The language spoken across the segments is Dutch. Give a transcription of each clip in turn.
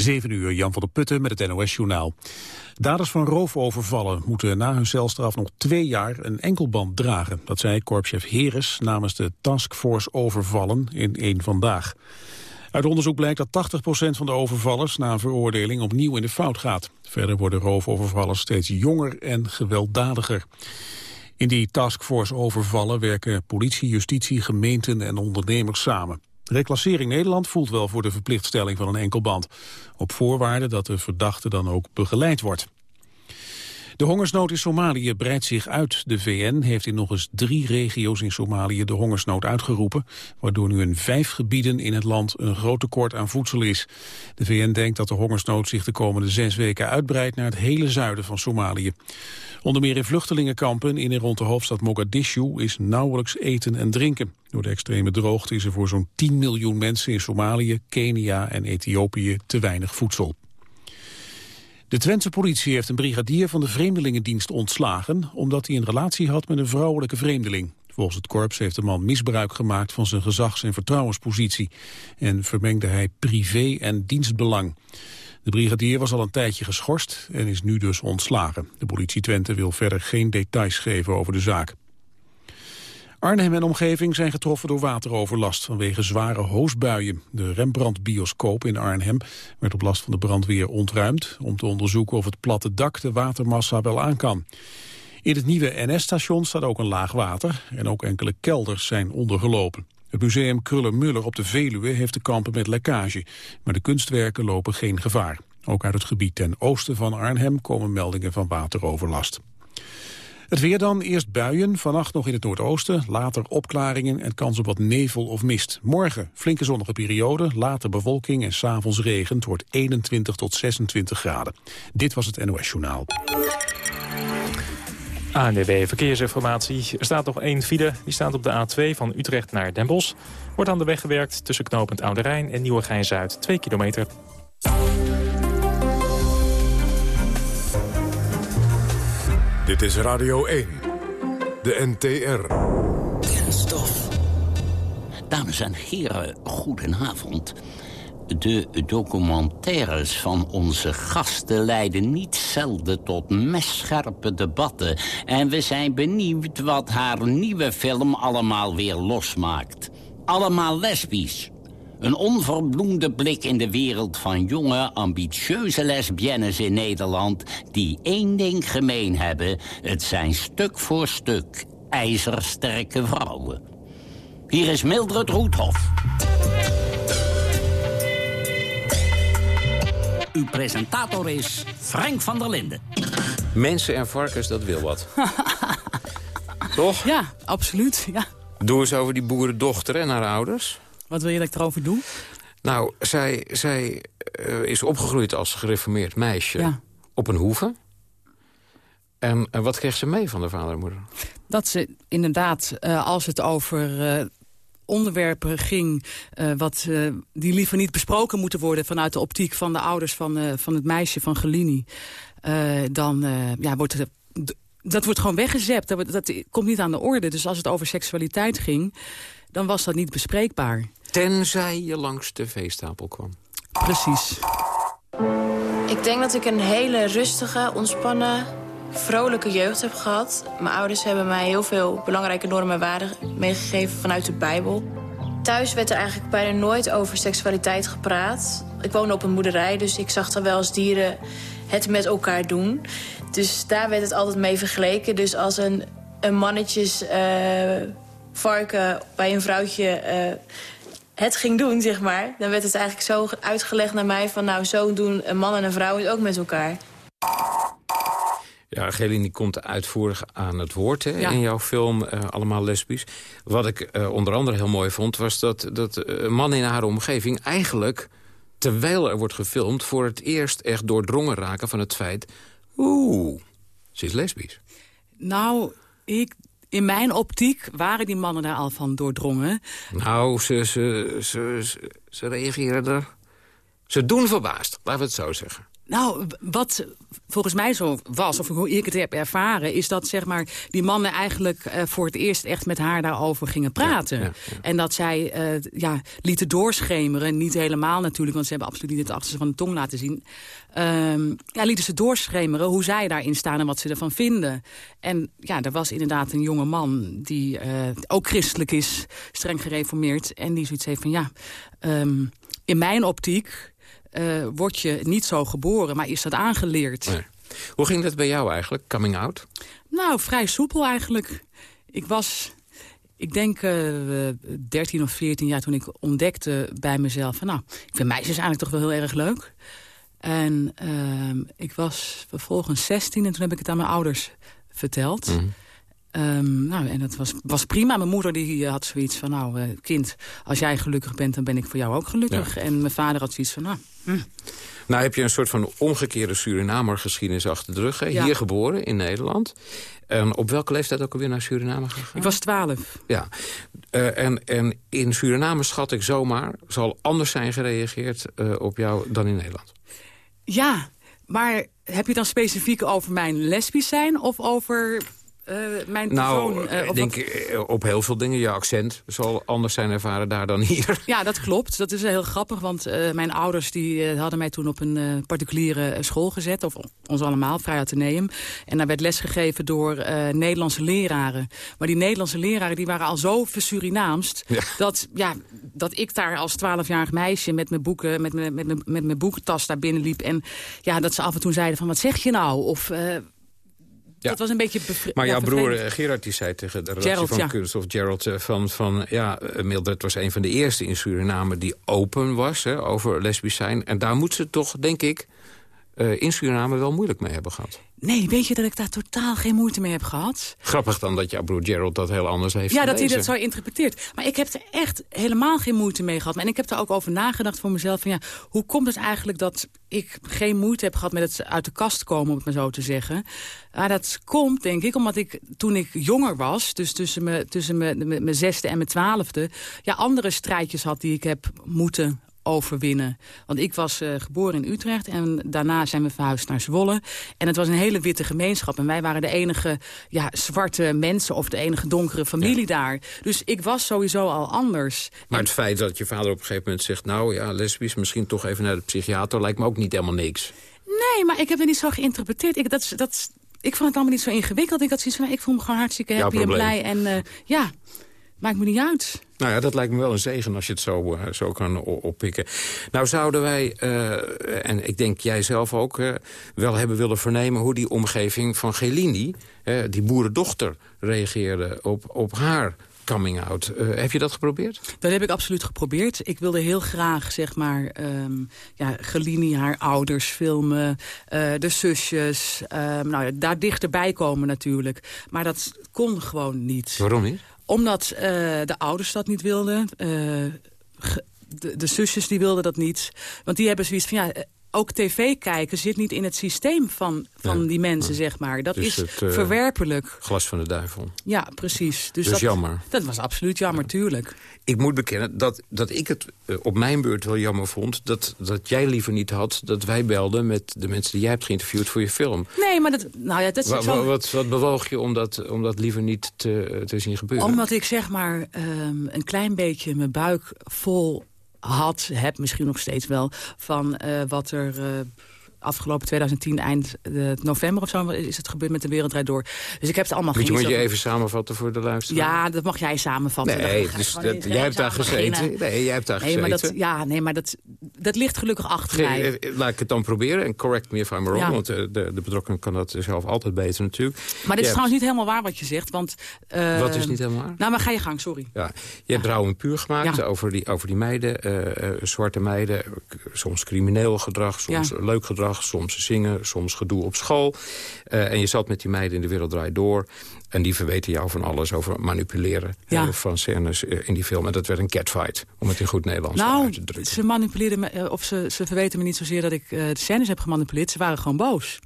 7 uur, Jan van der Putten met het NOS-journaal. Daders van roofovervallen moeten na hun celstraf nog twee jaar een enkelband dragen. Dat zei korpschef Heres namens de Taskforce Overvallen in één Vandaag. Uit onderzoek blijkt dat 80% van de overvallers na een veroordeling opnieuw in de fout gaat. Verder worden roofovervallers steeds jonger en gewelddadiger. In die taskforce overvallen werken politie, justitie, gemeenten en ondernemers samen. Reclassering Nederland voelt wel voor de verplichtstelling van een enkelband. Op voorwaarde dat de verdachte dan ook begeleid wordt. De hongersnood in Somalië breidt zich uit. De VN heeft in nog eens drie regio's in Somalië de hongersnood uitgeroepen, waardoor nu in vijf gebieden in het land een groot tekort aan voedsel is. De VN denkt dat de hongersnood zich de komende zes weken uitbreidt naar het hele zuiden van Somalië. Onder meer in vluchtelingenkampen in en rond de hoofdstad Mogadishu is nauwelijks eten en drinken. Door de extreme droogte is er voor zo'n 10 miljoen mensen in Somalië, Kenia en Ethiopië te weinig voedsel. De Twentse politie heeft een brigadier van de Vreemdelingendienst ontslagen... omdat hij een relatie had met een vrouwelijke vreemdeling. Volgens het korps heeft de man misbruik gemaakt van zijn gezags- en vertrouwenspositie... en vermengde hij privé- en dienstbelang. De brigadier was al een tijdje geschorst en is nu dus ontslagen. De politie Twente wil verder geen details geven over de zaak. Arnhem en omgeving zijn getroffen door wateroverlast vanwege zware hoosbuien. De Rembrandt-bioscoop in Arnhem werd op last van de brandweer ontruimd... om te onderzoeken of het platte dak de watermassa wel aan kan. In het nieuwe NS-station staat ook een laag water... en ook enkele kelders zijn ondergelopen. Het museum Kruller-Muller op de Veluwe heeft te kampen met lekkage... maar de kunstwerken lopen geen gevaar. Ook uit het gebied ten oosten van Arnhem komen meldingen van wateroverlast. Het weer dan, eerst buien, vannacht nog in het noordoosten, later opklaringen en kans op wat nevel of mist. Morgen flinke zonnige periode, later bewolking en s'avonds regen. Het wordt 21 tot 26 graden. Dit was het NOS Journaal. ANDB Verkeersinformatie. Er staat nog één file. Die staat op de A2 van Utrecht naar Den Bosch. Wordt aan de weg gewerkt tussen knooppunt Oude Rijn en Nieuwegein-Zuid. 2 kilometer. Dit is Radio 1. De NTR. Kenstof. Dames en heren, goedenavond. De documentaires van onze gasten leiden niet zelden tot messcherpe debatten. En we zijn benieuwd wat haar nieuwe film allemaal weer losmaakt. Allemaal lesbisch. Een onverbloemde blik in de wereld van jonge, ambitieuze lesbiennes in Nederland... die één ding gemeen hebben. Het zijn stuk voor stuk ijzersterke vrouwen. Hier is Mildred Roethoff. Uw presentator is Frank van der Linden. Mensen en varkens, dat wil wat. Toch? Ja, absoluut. Ja. Doe eens over die boerendochter en haar ouders. Wat wil je dat ik erover doe? Nou, zij, zij uh, is opgegroeid als gereformeerd meisje Ja. op een hoeve. En uh, wat kreeg ze mee van de vader en moeder? Dat ze inderdaad, uh, als het over onderwerpen ging... Uh, wat, uh, die liever niet besproken moeten worden... vanuit de optiek van de ouders van, uh, van het meisje van Gelini... Dan ja, wordt het... Dat wordt gewoon weggezept. Dat, dat komt niet aan de orde. Dus als het over seksualiteit ging, dan was dat niet bespreekbaar. Tenzij je langs de veestapel kwam. Precies. Ik denk dat ik een hele rustige, ontspannen, vrolijke jeugd heb gehad. Mijn ouders hebben mij heel veel belangrijke normen en waarden meegegeven vanuit de Bijbel. Thuis werd er eigenlijk bijna nooit over seksualiteit gepraat. Ik woonde op een boerderij, dus ik zag dan wel als dieren het met elkaar doen. Dus daar werd het altijd mee vergeleken. Dus als een, een mannetjes uh, varken bij een vrouwtje uh, het ging doen, zeg maar... dan werd het eigenlijk zo uitgelegd naar mij van... nou, zo doen een man en een vrouw het ook met elkaar. Ja, Gelini komt uitvoerig aan het woord hè, ja. in jouw film uh, Allemaal lesbisch. Wat ik uh, onder andere heel mooi vond... was dat, dat uh, mannen in haar omgeving eigenlijk... terwijl er wordt gefilmd... voor het eerst echt doordrongen raken van het feit... oeh, ze is lesbisch. Nou, ik in mijn optiek waren die mannen daar al van doordrongen. Nou, ze, ze, ze, ze, reageren er... Ze doen verbaasd, laten we het zo zeggen. Nou, wat volgens mij zo was, of hoe ik het heb ervaren... is dat zeg maar, die mannen eigenlijk uh, voor het eerst echt met haar daarover gingen praten. En dat zij uh, ja, lieten doorschemeren, niet helemaal natuurlijk... want ze hebben absoluut niet het achterste van de tong laten zien... Um, ja, lieten ze doorschemeren hoe zij daarin staan en wat ze ervan vinden. En ja, er was inderdaad een jonge man die uh, ook christelijk is, streng gereformeerd... en die zoiets heeft van ja, um, in mijn optiek uh, word je niet zo geboren, maar is dat aangeleerd. Nee. Hoe ging dat bij jou eigenlijk, coming out? Nou, vrij soepel eigenlijk. Ik was, ik denk, uh, eh, 13 of 14 jaar toen ik ontdekte bij mezelf... van nou, ik vind meisjes eigenlijk toch wel heel erg leuk. En uh, ik was vervolgens 16 en toen heb ik het aan mijn ouders verteld... Mm Um, nou, en dat was, was prima. Mijn moeder die had zoiets van, nou, uh, kind, als jij gelukkig bent, dan ben ik voor jou ook gelukkig. Ja. En mijn vader had zoiets van, nou... Hm. Nou heb je een soort van omgekeerde Surinamer-geschiedenis achter de rug. Ja. Hier geboren, in Nederland. En op welke leeftijd ook alweer naar Suriname gegaan? Ik was twaalf. Ja. Uh, en, en in Suriname, schat ik zomaar, zal anders zijn gereageerd uh, op jou dan in Nederland. Ja, maar heb je dan specifiek over mijn lesbisch zijn of over uh, mijn nou, uh, ik denk wat... op heel veel dingen. Je accent zal anders zijn ervaren daar dan hier. Ja, dat klopt. Dat is heel grappig, want mijn ouders die, hadden mij toen op een particuliere school gezet. Of ons allemaal, Vrij Atheneum. En daar werd lesgegeven door Nederlandse leraren. Maar die Nederlandse leraren die waren al zo versurinaamst... Ja. Dat, ja, dat ik daar als twaalfjarig meisje met mijn boeken, met mijn, met, mijn, met mijn boekentas daar binnenliep. En ja, dat ze af en toe zeiden van, wat zeg je nou? Of ja. Dat was een beetje Maar jouw broer eh, Gerard die zei tegen de redactie van Kunst... of Gerald eh, van, van ja, eh, Mildred was een van de eerste in Suriname... die open was hè, over lesbisch zijn. En daar moet ze toch, denk ik, in Suriname wel moeilijk mee hebben gehad. Nee, weet je dat ik daar totaal geen moeite mee heb gehad? Grappig dan dat jouw broer Gerald dat heel anders heeft Ja, dat hij dat zo interpreteert. Maar ik heb er echt helemaal geen moeite mee gehad. En ik heb er ook over nagedacht voor mezelf. Van ja, hoe komt het eigenlijk dat ik geen moeite heb gehad met het uit de kast komen, om het maar zo te zeggen. Maar dat komt, denk ik, omdat ik toen ik jonger was... dus tussen mijn, tussen mijn, mijn zesde en mijn twaalfde... ja, andere strijdjes had die ik heb moeten overwinnen. Want ik was uh, geboren in Utrecht en daarna zijn we verhuisd naar Zwolle. En het was een hele witte gemeenschap. En wij waren de enige ja, zwarte mensen of de enige donkere familie ja. daar. Dus ik was sowieso al anders. Maar en... het feit dat je vader op een gegeven moment zegt... nou ja, lesbisch, misschien toch even naar de psychiater... lijkt me ook niet helemaal niks. Nee, maar ik heb het niet zo geïnterpreteerd. Ik, dat, dat, ik vond het allemaal niet zo ingewikkeld. Ik had zoiets van, nou, ik voel me gewoon hartstikke happy en blij. En uh, ja, maakt me niet uit. Nou ja, dat lijkt me wel een zegen als je het zo, uh, zo kan oppikken. Nou zouden wij, uh, en ik denk jij zelf ook... Uh, wel hebben willen vernemen hoe die omgeving van Gelini... die boerendochter, reageerde op, op haar coming out. Uh, heb je dat geprobeerd? Dat heb ik absoluut geprobeerd. Ik wilde heel graag, zeg maar, um, ja, Gelini, haar ouders filmen, uh, de zusjes. Um, nou ja, daar dichterbij komen natuurlijk. Maar dat kon gewoon niet. Waarom niet? Omdat uh, de ouders dat niet wilden. Uh, de, de zusjes die wilden dat niet. Want die hebben zoiets van... ja ook tv kijken zit niet in het systeem van, van die mensen, zeg maar. Dat dus is het, uh, verwerpelijk. Glas van de duivel. Ja, precies. Dus, dus dat, jammer. Dat was absoluut jammer, ja. tuurlijk. Ik moet bekennen dat, dat ik het uh, op mijn beurt wel jammer vond... Dat, dat jij liever niet had dat wij belden met de mensen die jij hebt geïnterviewd voor je film. Nee, maar dat, nou ja, dat is wa, wat, wat bewoog je om dat, om dat liever niet te, te zien gebeuren? Omdat ik zeg maar um, een klein beetje mijn buik vol had, heb misschien nog steeds wel... van uh, wat er uh, afgelopen 2010, eind uh, november of zo, is het gebeurd met de Wereldrijd Door. Dus ik heb het allemaal gelezen. Moet je even samenvatten voor de luisteraar? Ja, dat mag jij samenvatten. Nee, dus dat, jij hebt daar gezeten. Nee, jij hebt daar nee, gezeten. Maar dat, ja, nee, maar dat, dat ligt gelukkig achter Ge mij. Laat ik het dan proberen en correct me if I'm wrong, ja. want de, de, betrokkenen kan dat zelf altijd beter natuurlijk. Maar dit je is trouwens niet helemaal waar wat je zegt, want... Uh, wat is niet helemaal waar? Nou, maar ga je gang, sorry. Ja, je hebt Rauw en Puur gemaakt ja. over, die, over die meiden, uh, uh, zwarte meiden, soms crimineel gedrag, soms leuk gedrag, soms zingen soms gedoe op school. Uh, en je zat met die meiden in de wereld draait door. En die verweten jou van alles over manipuleren ja. uh, van scènes uh, in die film. En dat werd een catfight, om het in goed Nederlands nou, uit te drukken. ze manipuleerden me, of ze, ze verweten me niet zozeer dat ik de scènes heb gemanipuleerd. Ze waren gewoon boos.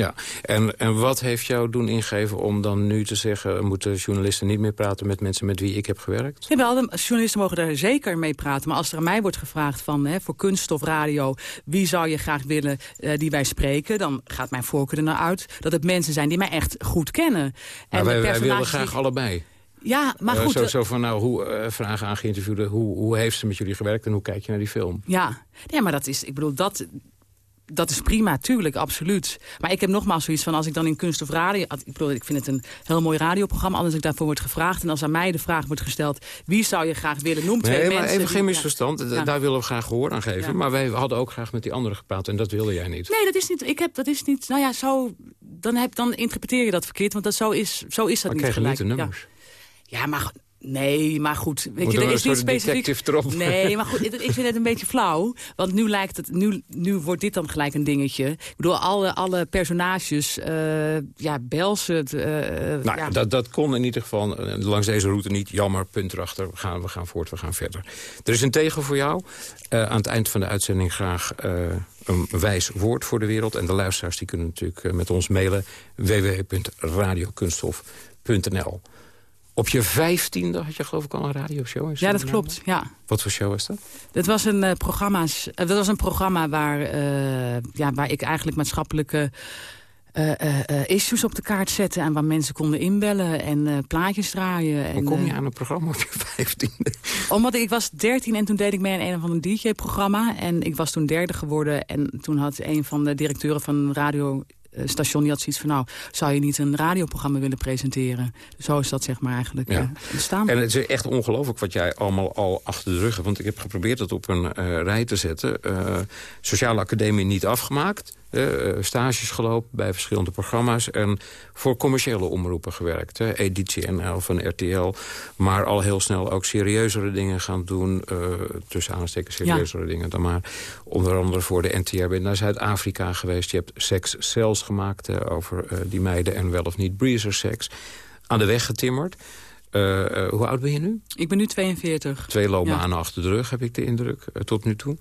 Ja, en, en wat heeft jou doen ingeven om dan nu te zeggen... moeten journalisten niet meer praten met mensen met wie ik heb gewerkt? Ja, wel, journalisten mogen daar zeker mee praten. Maar als er aan mij wordt gevraagd van, hè, voor kunst of radio... wie zou je graag willen uh, die wij spreken... dan gaat mijn voorkeur er naar uit dat het mensen zijn die mij echt goed kennen. En wij, wij willen graag allebei. Ja, maar uh, goed. Zo, zo, van, nou, hoe, uh, vragen aan geïnterviewden, hoe, hoe heeft ze met jullie gewerkt en hoe kijk je naar die film? Ja, ja maar dat is, ik bedoel, dat, dat is prima, tuurlijk, absoluut. Maar ik heb nogmaals zoiets van, als ik dan in kunst of radio... Ik, bedoel, ik vind het een heel mooi radioprogramma... als ik daarvoor word gevraagd en als aan mij de vraag wordt gesteld... wie zou je graag willen? Noem twee nee, mensen. maar even geen misverstand, ja. daar willen we graag gehoor aan geven. Ja. Maar wij hadden ook graag met die anderen gepraat en dat wilde jij niet. Nee, dat is niet... Ik heb, dat is niet nou ja, zo... Dan, heb, dan interpreteer je dat verkeerd, want dat, zo, is, zo is dat maar niet gelijk. gelijk. niet de nummers. Ja, ja maar Nee, maar goed. Weet Moet je, er er is niet specifiek. erop? Nee, maar goed, ik vind het een beetje flauw. Want nu lijkt het, nu, nu wordt dit dan gelijk een dingetje. Ik bedoel, alle, alle personages, uh, ja, Belsen. Uh, nou, ja. Dat, dat kon in ieder geval langs deze route niet. Jammer, punt erachter. We gaan, we gaan voort, we gaan verder. Er is een tegen voor jou. aan het eind van de uitzending graag een wijs woord voor de wereld. En de luisteraars die kunnen natuurlijk met ons mailen. www.radiokunststof.nl op je vijftiende had je geloof ik al een radioshow. Ja, dat klopt. Ja. Wat voor show was dat? Dat was een, uh, programma's, uh, dat was een programma waar, uh, ja, waar ik eigenlijk maatschappelijke issues op de kaart zette. En waar mensen konden inbellen en plaatjes draaien. Hoe en, kom je aan een programma op je vijftiende? Omdat ik, ik was dertien en toen deed ik mee aan een of ander DJ-programma. En ik was toen derde geworden. En toen had een van de directeuren van radio station die had zoiets van... nou, zou je niet een radioprogramma willen presenteren? Zo is dat zeg maar eigenlijk ja. uh, ontstaan. En het is echt ongelooflijk wat jij allemaal al achter de rug hebt. Want ik heb geprobeerd het op een uh, rij te zetten. Sociale Academie niet afgemaakt. Stages gelopen bij verschillende programma's. En voor commerciële omroepen gewerkt. Hè. Editie NL van RTL. Maar al heel snel ook serieuzere dingen gaan doen. tussen aanstekens serieuzere ja. dingen dan maar. Onder andere voor de NTR ben naar Zuid-Afrika geweest. Je hebt Sex Cells gemaakt over uh, die meiden en wel of niet breezer seks. Aan de weg getimmerd. Uh, hoe oud ben je nu? Ik ben nu 42. Twee loopbanen ja. achter de rug, heb ik de indruk, tot nu toe.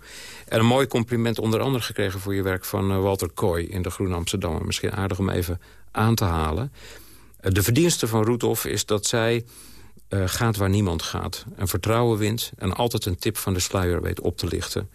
En een mooi compliment onder andere gekregen voor je werk van Walter Kooi in de Groene Amsterdam. Misschien aardig om even aan te halen. de verdienste van Roethoff is dat zij gaat waar niemand gaat. En vertrouwen wint en altijd een tip van de sluier weet op te lichten.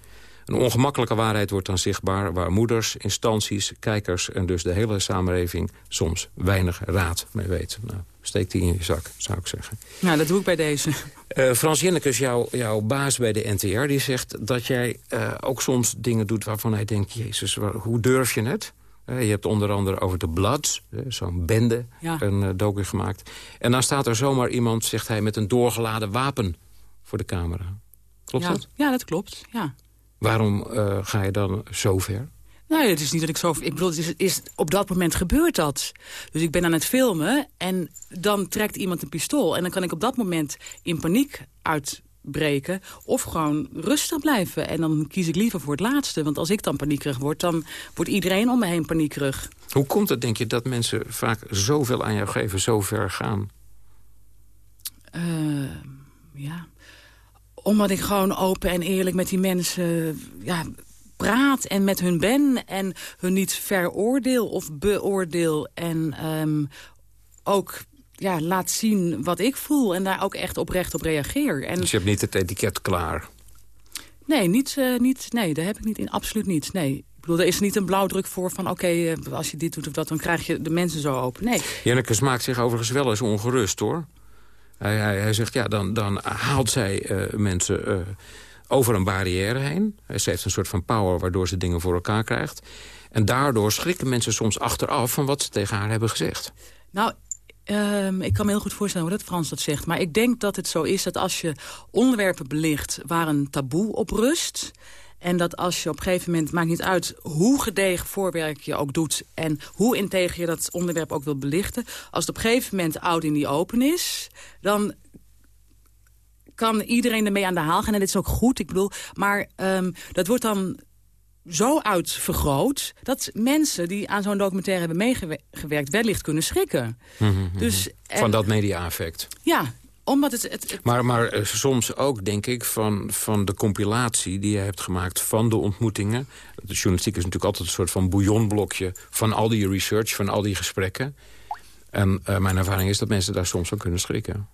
Een ongemakkelijke waarheid wordt dan zichtbaar... waar moeders, instanties, kijkers en dus de hele samenleving... soms weinig raad mee weten. Nou, steek die in je zak, zou ik zeggen. Nou, dat doe ik bij deze. Uh, Frans Jennekes, jou, jouw baas bij de NTR, die zegt dat jij uh, ook soms dingen doet... waarvan hij denkt, jezus, waar, hoe durf je het? Uh, je hebt onder andere over de Bloods, zo'n bende, ja. een docu gemaakt. En dan staat er zomaar iemand, zegt hij, met een doorgeladen wapen voor de camera. Klopt ja. dat? Ja, dat klopt, ja. Waarom uh, ga je dan zo ver? Nee, het is niet dat ik zo... Ik bedoel, het is, is, op dat moment gebeurt dat. Dus ik ben aan het filmen en dan trekt iemand een pistool. En dan kan ik op dat moment in paniek uitbreken... of gewoon rustig blijven. En dan kies ik liever voor het laatste. Want als ik dan paniekerig word, dan wordt iedereen om me heen paniekerig. Hoe komt het, denk je, dat mensen vaak zoveel aan jou geven, zo ver gaan? Uh, ja omdat ik gewoon open en eerlijk met die mensen ja, praat en met hun ben. En hun niet veroordeel of beoordeel. En um, ook ja, laat zien wat ik voel. En daar ook echt oprecht op reageer. En, dus je hebt niet het etiket klaar? Nee, niet, uh, niet, nee daar heb ik niet in. Absoluut niet. Nee. Ik bedoel, er is niet een blauwdruk voor van... oké, okay, uh, als je dit doet of dat, dan krijg je de mensen zo open. Nee. Jenneke maakt zich overigens wel eens ongerust, hoor. Hij, zegt, ja, dan, dan haalt zij uh, mensen uh, over een barrière heen. Ze heeft een soort van power waardoor ze dingen voor elkaar krijgt. En daardoor schrikken mensen soms achteraf van wat ze tegen haar hebben gezegd. Nou, um, ik kan me heel goed voorstellen hoe dat Frans dat zegt. Maar ik denk dat het zo is dat als je onderwerpen belicht waar een taboe op rust... En dat als je op een gegeven moment, maakt niet uit hoe gedegen voorwerk je ook doet... en hoe integer je dat onderwerp ook wil belichten... als het op een gegeven moment oud in die open is... dan kan iedereen ermee aan de haal gaan. En dit is ook goed, ik bedoel... maar um, dat wordt dan zo uitvergroot... dat mensen die aan zo'n documentaire hebben meegewerkt... wellicht kunnen schrikken. Mm -hmm. dus, Van dat media-effect. Ja, Omdat het, Maar, maar eh, soms ook, denk ik, van, van de compilatie die je hebt gemaakt van de ontmoetingen. De journalistiek is natuurlijk altijd een soort van bouillonblokje van al die research, van al die gesprekken. En uh, mijn ervaring is dat mensen daar soms van kunnen schrikken.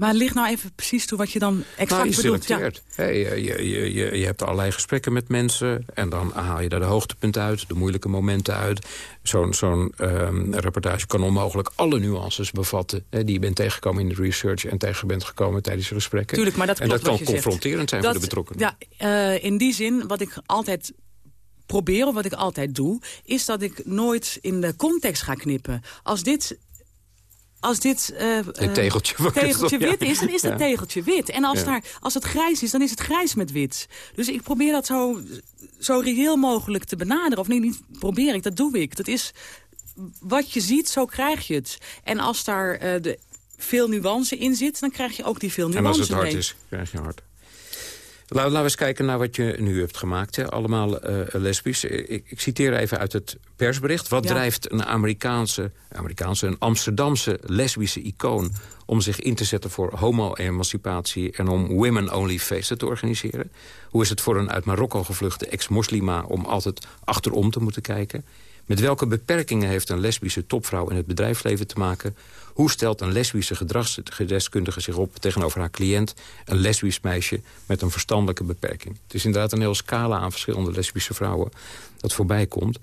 Maar ligt nou even precies toe wat je dan exact nou, je bedoelt. Ja. Hey, je, je, je, je hebt allerlei gesprekken met mensen... en dan haal je daar de hoogtepunten uit, de moeilijke momenten uit. Zo'n zo'n um, reportage kan onmogelijk alle nuances bevatten... Hè, die je bent tegengekomen in de research... en tegen bent gekomen tijdens de gesprekken. Tuurlijk, maar dat en dat kan confronterend zijn dat, voor de betrokkenen. Ja, uh, in die zin, wat ik altijd probeer, of wat ik altijd doe... is dat ik nooit in de context ga knippen. Als dit als dit uh, tegeltje, tegeltje wit is, dan is dat tegeltje wit. En als, daar, als het grijs is, dan is het grijs met wit. Dus ik probeer dat zo, zo reëel mogelijk te benaderen. Of nee, niet probeer ik, dat doe ik. Dat is wat je ziet, zo krijg je het. En als daar uh, de, veel nuance in zit, dan krijg je ook die veel nuance En als het hard mee. is, krijg je hard. Laten we eens kijken naar wat je nu hebt gemaakt. Hè? Allemaal uh, lesbisch. Ik, ik, citeer even uit het persbericht. Wat ja. drijft een Amerikaanse, Amerikaanse, een Amsterdamse lesbische icoon... om zich in te zetten voor homo-emancipatie... en om women-only feesten te organiseren? Hoe is het voor een uit Marokko gevluchte ex-moslima... om altijd achterom te moeten kijken? Met welke beperkingen heeft een lesbische topvrouw in het bedrijfsleven te maken? Hoe stelt een lesbische gedragsdeskundige zich op tegenover haar cliënt... een lesbisch meisje met een verstandelijke beperking? Het is inderdaad een heel scala aan verschillende lesbische vrouwen dat voorbij komt.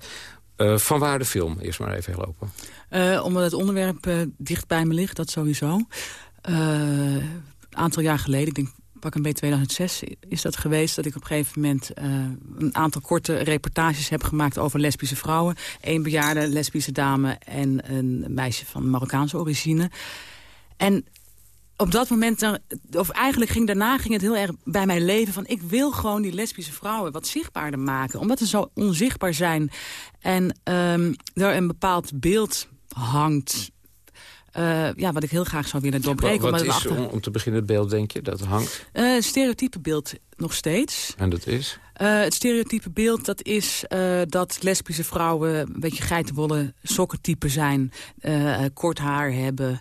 Uh, van waar de film? Eerst maar even heel open. Uh, omdat het onderwerp uh, dicht bij me ligt, dat sowieso. een aantal jaar geleden, ik denk pak een beetje 2006 is dat geweest... dat ik op een gegeven moment uh, een aantal korte reportages heb gemaakt... over lesbische vrouwen. Een bejaarde lesbische dame en een meisje van Marokkaanse origine. En op dat moment, of eigenlijk ging daarna ging het heel erg bij mijn leven... van ik wil gewoon die lesbische vrouwen wat zichtbaarder maken. Omdat ze zo onzichtbaar zijn. En um, er een bepaald beeld hangt uh, ja, wat ik heel graag zou willen doorbreken. Wat, wat is, achter... om, om, te beginnen, het beeld, denk je, dat hangt? Uh, stereotype beeld nog steeds. En dat is? Uh, het stereotype beeld dat is uh, dat lesbische vrouwen een beetje geitenwolle sokkentype zijn. Uh, kort haar hebben.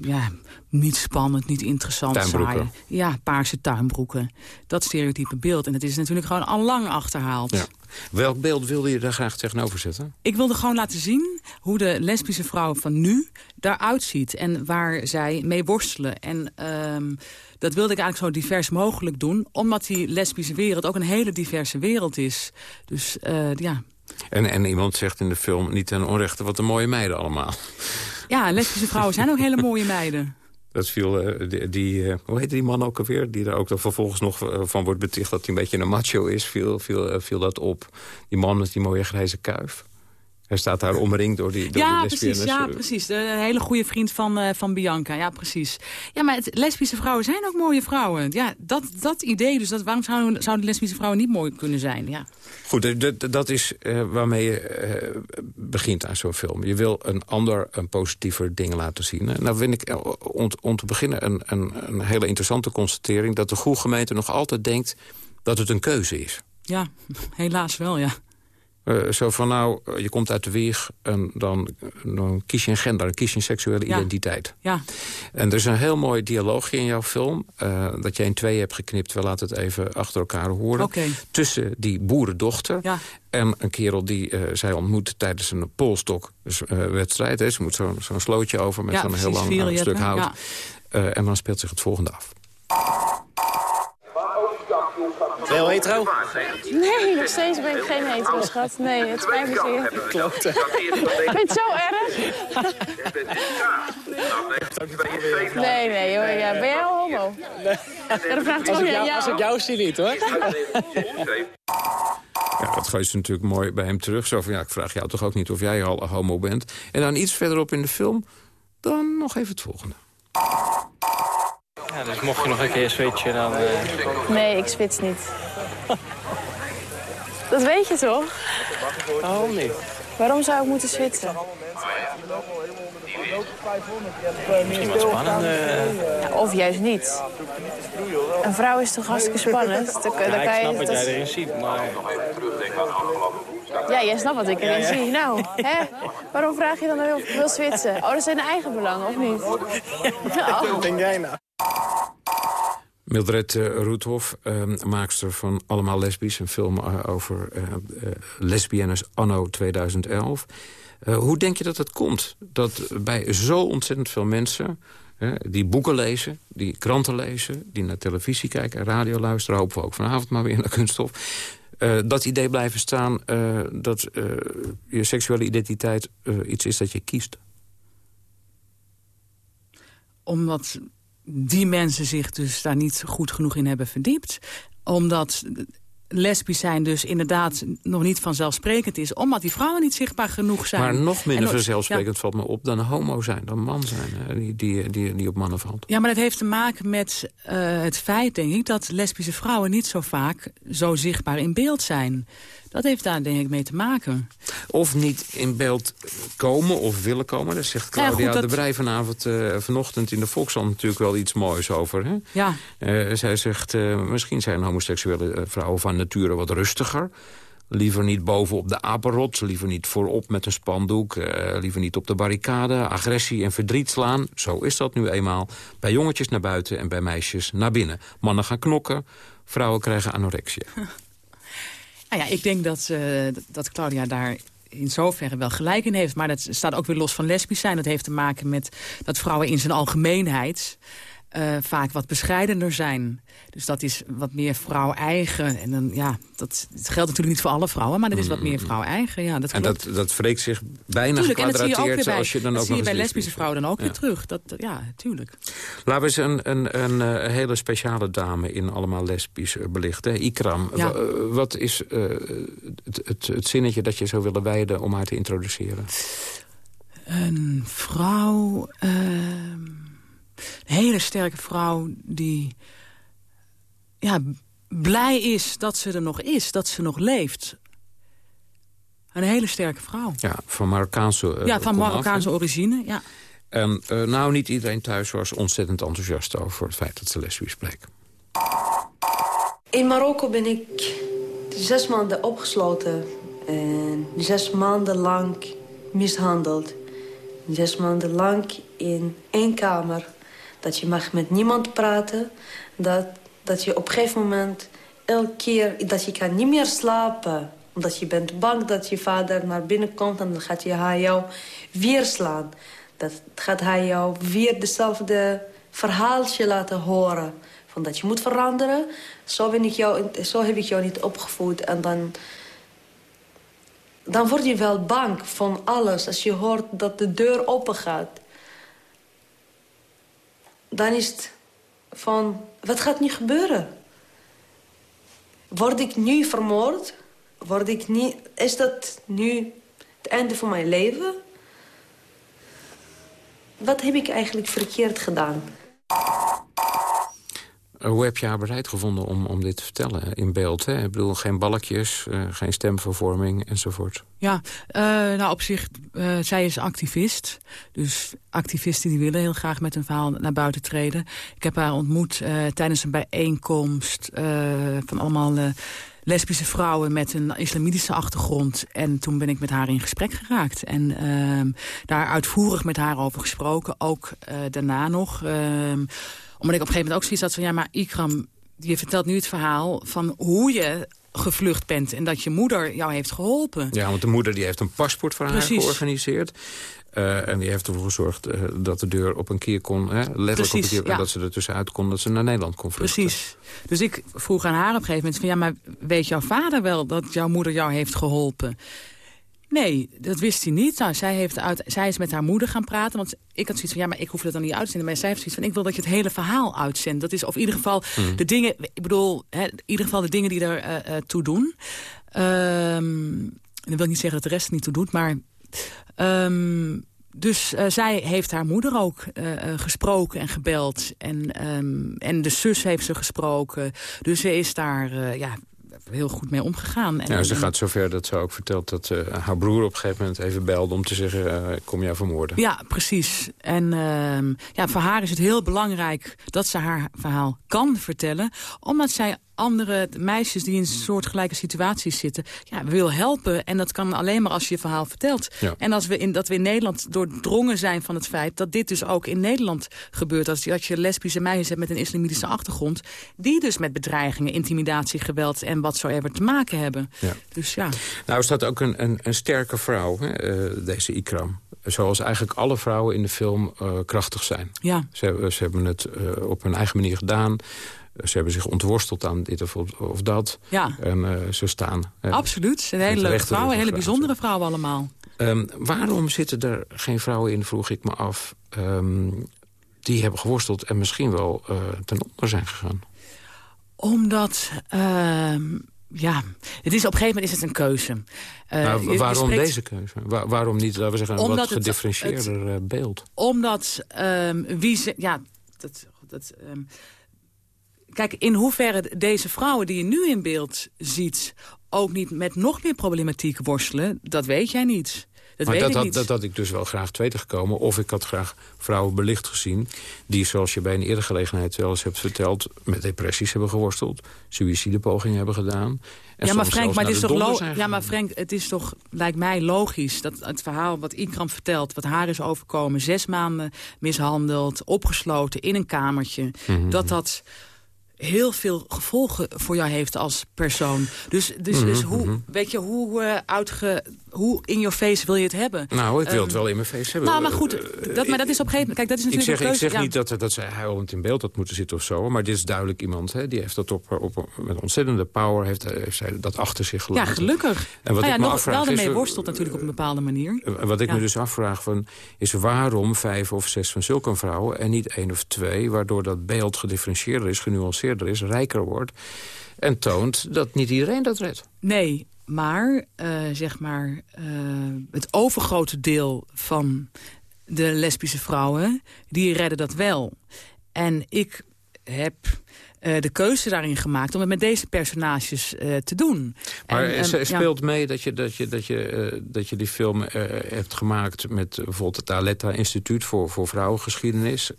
ja, niet spannend, niet interessant. Tuinbroeken. Ja, paarse tuinbroeken. Dat stereotype beeld. En dat is natuurlijk gewoon al lang achterhaald. Ja. Welk beeld wilde je daar graag tegenover zetten? Ik wilde gewoon laten zien hoe de lesbische vrouw van nu daaruit ziet. En waar zij mee worstelen. En um, dat wilde ik eigenlijk zo divers mogelijk doen. Omdat die lesbische wereld ook een hele diverse wereld is. Dus uh, ja... En, en iemand zegt in de film, niet ten onrechte, wat een mooie meiden allemaal. Ja, lesbische vrouwen zijn ook hele mooie meiden. Dat viel, uh, die, die uh, hoe heet die man ook alweer? Die er ook dan vervolgens nog van wordt beticht dat hij een beetje een macho is. Viel, viel, viel dat op. Die man met die mooie grijze kuif. Hij staat daar omringd door die door ja, de precies, ja, precies. Een hele goede vriend van, uh, van Bianca. Ja, precies. Ja, maar het, lesbische vrouwen zijn ook mooie vrouwen. Ja, dat, dat idee. Dus dat, waarom zouden, zouden lesbische vrouwen niet mooi kunnen zijn? Ja. Goed, dat, dat is uh, waarmee je uh, begint aan zo'n film. Je wil een ander, een positiever ding laten zien. Nou vind ik om, om te beginnen een, een, een hele interessante constatering... dat de goede gemeente nog altijd denkt dat het een keuze is. Ja, helaas wel, ja. Uh, zo van nou, je komt uit de wieg en dan, dan kies je een gender, dan kies je een seksuele ja. identiteit. Ja. En er is een heel mooi dialoogje in jouw film, uh, dat jij in twee hebt geknipt. We laten het even achter elkaar horen. Okay. Tussen die boerendochter ja. en een kerel die uh, zij ontmoet tijdens een polstok-wedstrijd. Ze moet zo'n zo slootje over met ja, zo'n heel lang stuk hout. en dan speelt zich het volgende af. Wel hetero? Nee, nog steeds ben ik geen hetero, schat. Nee, het spijt me zeer. Kloten. Vind je het zo erg? Nee, nee hoor. Ja. Ben jij al homo? Nee. Dan vraagt als, ik jou, jou, als ik jou zie niet, hoor. Ja, dat gooit ze natuurlijk mooi bij hem terug. Zo van, ja, ik vraag jou toch ook niet of jij al homo bent. En dan iets verderop in de film, dan nog even het volgende. Ja, dus mocht je nog een keer switchen, dan... Uh... Nee, ik switch niet. Dat weet je toch? Waarom niet? Waarom zou ik moeten switchen? Misschien wat spannend. Ja, of juist niet. Een vrouw is toch hartstikke spannend? Dan, dan Ja, ik kan je, snap wat jij erin ziet, maar... Ja, jij snapt wat ik erin zie. Nou, hè? waarom vraag je dan naar wil, wil switchen? Oh, dat zijn de eigen belangen, of niet? Oh. Wat denk jij nou? Mildred uh, Roethoff, uh, maakster van Allemaal Lesbisch... een film uh, over uh, lesbiennes anno 2011. Uh, hoe denk je dat het komt? Dat bij zo ontzettend veel mensen... die boeken lezen, die kranten lezen... die naar televisie kijken en radio luisteren... hopen we ook vanavond maar weer naar kunststof... Uh, dat idee blijven staan uh, dat uh, je seksuele identiteit iets is dat je kiest. Omdat die mensen zich dus daar niet goed genoeg in hebben verdiept. Omdat lesbisch zijn dus inderdaad nog niet vanzelfsprekend is. Omdat die vrouwen niet zichtbaar genoeg zijn. Maar nog minder En- vanzelfsprekend ja. valt me op dan homo zijn, dan man zijn. hè, Die, die, die, die op mannen valt. Ja, maar dat heeft te maken met eh, het feit, denk ik... dat lesbische vrouwen niet zo vaak zo zichtbaar in beeld zijn. Dat heeft daar denk ik mee te maken. Of niet in beeld komen of willen komen. Daar zegt Ja, goed, Claudia dat- de Brij vanavond, eh, vanochtend in de Volkskrant natuurlijk wel iets moois over. Hè? Ja, Eh, zij zegt, eh, misschien zijn homoseksuele vrouwen van nature wat rustiger. Liever niet bovenop de apenrots, liever niet voorop met een spandoek... liever niet op de barricade, agressie en verdriet slaan. Zo is dat nu eenmaal. Bij jongetjes naar buiten en bij meisjes naar binnen. Mannen gaan knokken, vrouwen krijgen anorexia. nou ja, ik denk dat, eh, dat Claudia daar in zoverre wel gelijk in heeft. Maar dat staat ook weer los van lesbisch zijn. Dat heeft te maken met dat vrouwen in zijn algemeenheid... eh, vaak wat bescheidener zijn. Dus dat is wat meer vrouw-eigen. En dan, ja, dat, geldt natuurlijk niet voor alle vrouwen... maar dat is wat meer vrouw-eigen. Ja, dat En dat, dat wreekt zich bijna Tuurlijk, gekwadrateerd... als je dan dat ook zie je bij lesbische vrouwen dan ook Ja. weer terug. Dat, ja, tuurlijk. Laten we eens een, een, een, eh, hele speciale dame in allemaal lesbisch eh, belichten. Ikram, Ja. Wat is het, het, het zinnetje dat je zou willen wijden om haar te introduceren? Een vrouw... ehm, een hele sterke vrouw die... Ja, blij is dat ze er nog is. Dat ze nog leeft. Een hele sterke vrouw. Ja, van Marokkaanse eh, ja, van Marokkaanse origine. Ja. En eh, nou, niet iedereen thuis was ontzettend enthousiast over het feit dat ze lesbisch bleek. In Marokko ben ik zes maanden opgesloten. En zes maanden lang mishandeld. Zes maanden lang in één kamer. Dat je mag met niemand praten. Dat, dat je op een gegeven moment elke keer dat je kan niet meer slapen. Omdat je bent bang dat je vader naar binnen komt en dan gaat hij jou weer slaan. Dat gaat hij jou weer dezelfde verhaaltje laten horen. Van dat je moet veranderen. Zo, ben ik jou, zo heb ik jou niet opgevoed. En dan, dan word je wel bang van alles. Als je hoort dat de deur open gaat. Dan is het van, wat gaat nu gebeuren? Word ik nu vermoord? Word ik niet, is dat nu het einde van mijn leven? Wat heb ik eigenlijk verkeerd gedaan? Hoe heb je haar bereid gevonden om, om dit te vertellen in beeld? Hè? Ik bedoel, geen balkjes, eh, geen stemvervorming enzovoort. Ja, eh, nou op zich, eh, zij is activist. Dus activisten die willen heel graag met hun verhaal naar buiten treden. Ik heb haar ontmoet tijdens een bijeenkomst van allemaal lesbische vrouwen met een islamitische achtergrond. En toen ben ik met haar in gesprek geraakt. En ehm, daar uitvoerig met haar over gesproken, ook daarna nog. Ehm, omdat ik op een gegeven moment ook zoiets had van... ja, maar Ikram, je vertelt nu het verhaal van hoe je gevlucht bent... en dat je moeder jou heeft geholpen. Ja, want de moeder die heeft een paspoort voor haar georganiseerd. Eh, en die heeft ervoor gezorgd eh, dat de deur op een keer kon... Hè, letterlijk op een keer, ja. dat ze er tussenuit kon... dat ze naar Nederland kon vluchten. Precies. Dus ik vroeg aan haar op een gegeven moment van... ja, maar weet jouw vader wel dat jouw moeder jou heeft geholpen? Nee, dat wist hij niet. Nou, zij, heeft uit, zij is met haar moeder gaan praten. Want ik had zoiets van, ja, maar ik hoef dat dan niet uit te zenden. Maar zij heeft zoiets van, ik wil dat je het hele verhaal uitzendt. Dat is, of in ieder geval de dingen... Ik bedoel, hè, in ieder geval de dingen die er eh, toe doen. Ehm, dat wil niet zeggen dat de rest er niet toe doet, maar... ehm, dus eh, zij heeft haar moeder ook gesproken en gebeld. En, ehm, en de zus heeft ze gesproken. Dus ze is daar ja, heel goed mee omgegaan. En, ja, ze gaat zover dat ze ook vertelt dat uh, haar broer op een gegeven moment even belde... om te zeggen, uh, kom jij vermoorden. Ja, precies. En uh, ja, voor haar is het heel belangrijk dat ze haar verhaal kan vertellen. Omdat zij andere meisjes die in soortgelijke situaties zitten... Ja, wil helpen. En dat kan alleen maar als je je verhaal vertelt. Ja. En als we in, dat we in Nederland doordrongen zijn van het feit... dat dit dus ook in Nederland gebeurt. Als, als je lesbische meisjes hebt met een islamitische achtergrond... die dus met bedreigingen, intimidatie, geweld en watsoever te maken hebben. Ja. Dus ja. Nou is dat ook een, een, een sterke vrouw, hè, uh, deze Ikram. Zoals eigenlijk alle vrouwen in de film uh, krachtig zijn. Ja. Ze, ze hebben het uh, op hun eigen manier gedaan... Ze hebben zich ontworsteld aan dit of, of dat. Ja. En uh, ze staan. Absoluut. Ze zijn hele leuke vrouwen, hele bijzondere vrouwen allemaal. Um, waarom zitten er geen vrouwen in, vroeg ik me af... Um, die hebben geworsteld en misschien wel uh, ten onder zijn gegaan? Omdat... Uh, ja, het is, op een gegeven moment is het een keuze. Uh, nou, waarom spreekt... deze keuze? Waar, waarom niet, laten we zeggen, een wat gedifferentieerder het, beeld? Omdat um, wie ze... Ja, dat... dat Kijk, in hoeverre deze vrouwen die je nu in beeld ziet... ook niet met nog meer problematiek worstelen, dat weet jij niet. Dat maar weet dat, ik had, niet. dat had ik dus wel graag te weten gekomen. Of ik had graag vrouwen belicht gezien... die, zoals je bij een eerdere gelegenheid wel eens hebt verteld... met depressies hebben geworsteld, suïcidepogingen hebben gedaan... En ja, maar Frank, maar het is toch ja, maar Frank, het is toch, lijkt mij logisch... dat het verhaal wat Ikram vertelt, wat haar is overkomen... zes maanden mishandeld, opgesloten in een kamertje... Mm -hmm. dat dat heel veel gevolgen voor jou heeft als persoon. Dus, dus, dus hoe, weet je, hoe uh, uitge... Hoe in your face wil je het hebben? Nou, ik wil het wel in mijn face hebben. Nou, maar goed, dat, maar dat is op een gegeven moment... Kijk, dat is natuurlijk ik zeg, keuze, ik zeg ja. niet dat, dat zij huilend in beeld had moeten zitten of zo. Maar dit is duidelijk iemand, hè, die heeft dat op, op, met ontzettende power... Heeft, heeft zij dat achter zich gelaten. Ja, gelukkig. En wat nou ja, ik me nog, afvraag wel ermee worstelt natuurlijk op een bepaalde manier. Wat ik ja. me dus afvraag van, is waarom vijf of zes van zulke vrouwen... en niet één of twee, waardoor dat beeld gedifferentieerder is... genuanceerder is, rijker wordt... En toont dat niet iedereen dat redt. Nee, maar, uh, zeg maar, uh, het overgrote deel van de lesbische vrouwen... die redden dat wel. En ik heb uh, de keuze daarin gemaakt om het met deze personages uh, te doen. Maar en, um, speelt ja. mee dat je, dat je, dat je, uh, dat je die film hebt gemaakt... met bijvoorbeeld het Aletta Instituut voor, voor Vrouwengeschiedenis...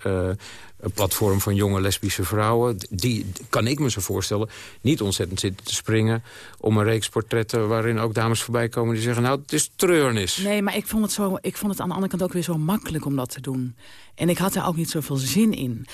een platform van jonge lesbische vrouwen. Die, kan ik me zo voorstellen, niet ontzettend zitten te springen... om een reeks portretten waarin ook dames voorbij komen die zeggen... nou, het is treurnis. Nee, maar ik vond, het zo, ik vond het aan de andere kant ook weer zo makkelijk om dat te doen. En ik had er ook niet zoveel zin in.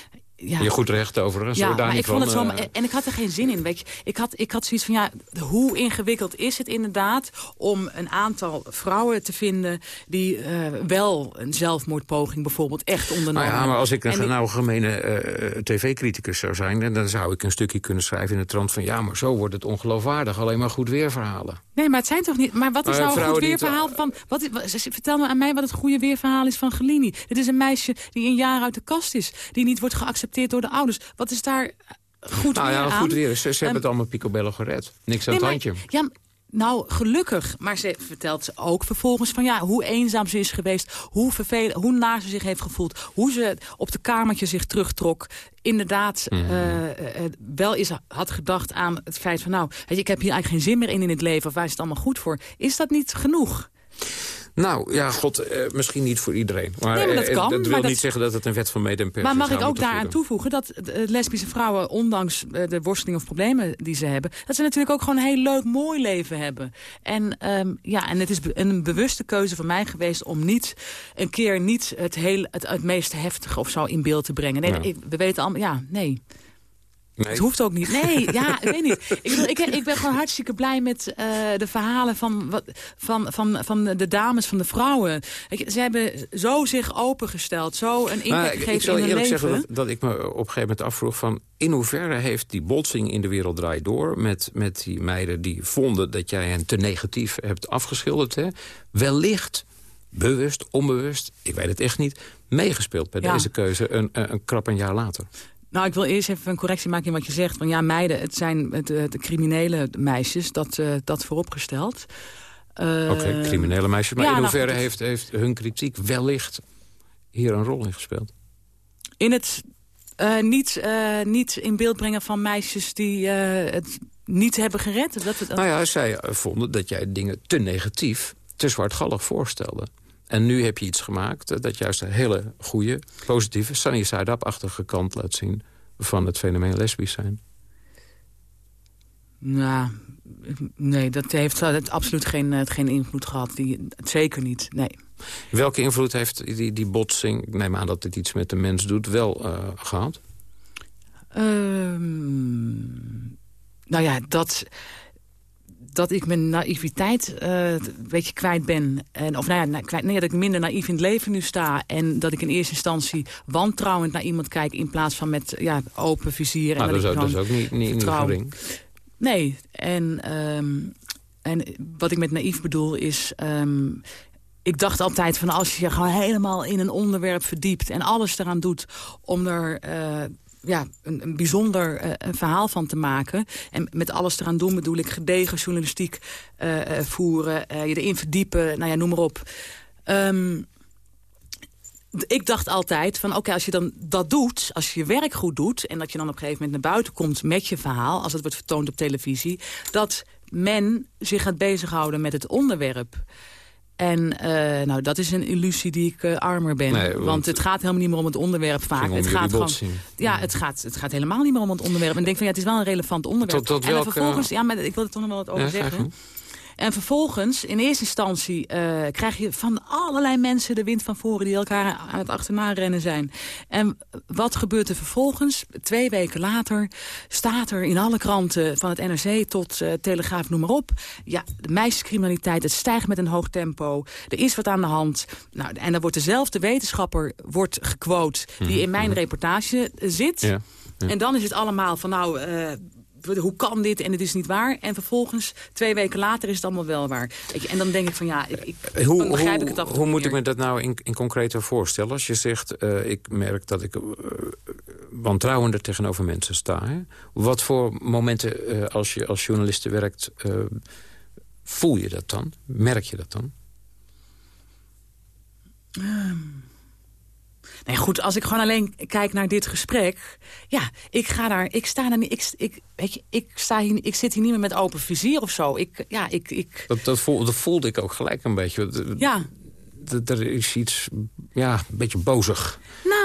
Ja. Je goed recht overigens. Ja, maar ik vond van, het zo, uh... en ik had er geen zin in. Weet je. Ik, had, ik had zoiets van, ja, hoe ingewikkeld is het inderdaad... om een aantal vrouwen te vinden die uh, wel een zelfmoordpoging bijvoorbeeld echt ondernomen. Nou ja, maar als ik een nou gemene uh, tv-criticus zou zijn... dan zou ik een stukje kunnen schrijven in de trant van... ja, maar zo wordt het ongeloofwaardig. Alleen maar goed weerverhalen. Nee, maar het zijn toch niet... Maar wat is Maar nou een goed weerverhaal van... Wat, wat- vertel me aan mij wat het goede weerverhaal is van Gelini. Het is een meisje die een jaar uit de kast is. Die niet wordt geaccepteerd door de ouders. Wat is daar goed Nou ja, aan? goed weer. Ze, ze hebben Ehm, het allemaal picobello gered. Niks aan Nee, het maar- handje. Ja, nou, gelukkig. Maar ze vertelt ze ook vervolgens van ja, hoe eenzaam ze is geweest. Hoe vervelend, hoe naar ze zich heeft gevoeld. Hoe ze op de kamertje zich terugtrok. Inderdaad, eh, wel is, had gedacht aan het feit van nou, ik heb hier eigenlijk geen zin meer in in het leven. Of waar is het allemaal goed voor? Is dat niet genoeg? Nou, ja, god, eh, misschien niet voor iedereen. Maar, Nee, maar dat eh, kan, dat wil maar niet dat- zeggen dat het een wet van mede en Maar mag ik ook daaraan voeren. toevoegen dat eh, lesbische vrouwen, ondanks de worsteling of problemen die ze hebben, dat ze natuurlijk ook gewoon een heel leuk, mooi leven hebben. En, ehm, ja, en het is een bewuste keuze van mij geweest om niet een keer niet het, heel, het, het meest heftige of zo in beeld te brengen. Nee, Ja. ik- we weten allemaal, ja, nee. Nee. Het hoeft ook niet. Nee, ja, ik weet niet. Ik, bedoel, ik, ik ben gewoon hartstikke blij met eh, de verhalen van, van, van, van de dames, van de vrouwen. Ze hebben zo zich opengesteld, zo een impact ik, ik gegeven zal in hun eerlijk leven. zeggen dat, dat ik me op een gegeven moment afvroeg van... in hoeverre heeft die botsing in de wereld draait door... met, met die meiden die vonden dat jij hen te negatief hebt afgeschilderd... Hè, wellicht, bewust, onbewust, ik weet het echt niet... meegespeeld bij Ja. deze keuze een, een, een krap een jaar later. Nou, ik wil eerst even een correctie maken in wat je zegt. Want ja, meiden, het zijn het, de criminele meisjes, dat, eh, dat vooropgesteld. Eh, Oké, criminele meisjes. Maar ja, in nou, hoeverre heeft, heeft hun kritiek wellicht hier een rol in gespeeld? In het eh, niet, niet in beeld brengen van meisjes die, het, niet hebben gered? Dat, dat... Nou ja, zij vonden dat jij dingen te negatief, te zwartgallig voorstelde. En nu heb je iets gemaakt dat juist een hele goede, positieve... sunny side-up-achtige kant laat zien van het fenomeen lesbisch zijn. Nou, nee, dat heeft absoluut geen, eh, geen invloed gehad. Die, zeker niet, nee. Welke invloed heeft die, die botsing, ik neem aan dat dit iets met de mens doet, wel uh, gehad? Um, nou ja, dat, dat ik mijn naïviteit uh, een beetje kwijt ben. En, of nou ja, kwijt, nee, dat ik minder naïef in het leven nu sta. En dat ik in eerste instantie wantrouwend naar iemand kijk... in plaats van met ja, open vizier. En nou, dat, is, ook niet, niet, niet gering. Nee, en, um, en wat ik met naïef bedoel is... Um, ik dacht altijd van als je je gewoon helemaal in een onderwerp verdiept... en alles eraan doet om er uh, ja, een, bijzonder een verhaal van te maken. En met alles eraan doen bedoel ik gedegen journalistiek uh, voeren. je erin verdiepen, nou ja, noem maar op. Um, ik dacht altijd van oké, als je dan dat doet, als je je werk goed doet... en dat je dan op een gegeven moment naar buiten komt met je verhaal... als het wordt vertoond op televisie... dat men zich gaat bezighouden met het onderwerp. En uh, nou, dat is een illusie die ik uh, armer ben. Nee, want, want, het gaat helemaal niet meer om het onderwerp vaak. Het gaat gewoon. Ja, het gaat, het gaat helemaal niet meer om het onderwerp. En ik denk van ja, het is wel een relevant onderwerp. Tot, tot en vervolgens, ja, maar ik wil er toch nog wel wat over ja, zeggen. En vervolgens, in eerste instantie, uh, krijg je van allerlei mensen de wind van voren... die elkaar aan het achterna rennen zijn. En wat gebeurt er vervolgens? Twee weken later staat er in alle kranten... van het NRC tot uh, Telegraaf, noem maar op. Ja, de meisjescriminaliteit, het stijgt met een hoog tempo. Er is wat aan de hand. Nou, en dan wordt dezelfde wetenschapper wordt gequote... die in mijn reportage zit... Ja. Ja. En dan is het allemaal van nou... Uh, hoe kan dit en het is niet waar. En vervolgens, twee weken later, is het allemaal wel waar. En dan denk ik van ja, ik, ik hoe, begrijp hoe, ik het af Hoe moet ik me dat nou in, in concreter voorstellen? Als je zegt, uh, ik merk dat ik uh, wantrouwender tegenover mensen sta. Hè? Wat voor momenten uh, als je als journaliste werkt, voel je dat dan? Merk je dat dan? Um. Nee, goed, als ik gewoon alleen kijk naar dit gesprek... ja, ik ga daar, ik sta daar niet... Ik, ik, weet je, ik, sta hier, ik zit hier niet meer met open vizier of zo. Ik, ja, ik, ik... Dat, dat, voelde, dat voelde ik ook gelijk een beetje. Ja. Er is iets, ja, een beetje bozig.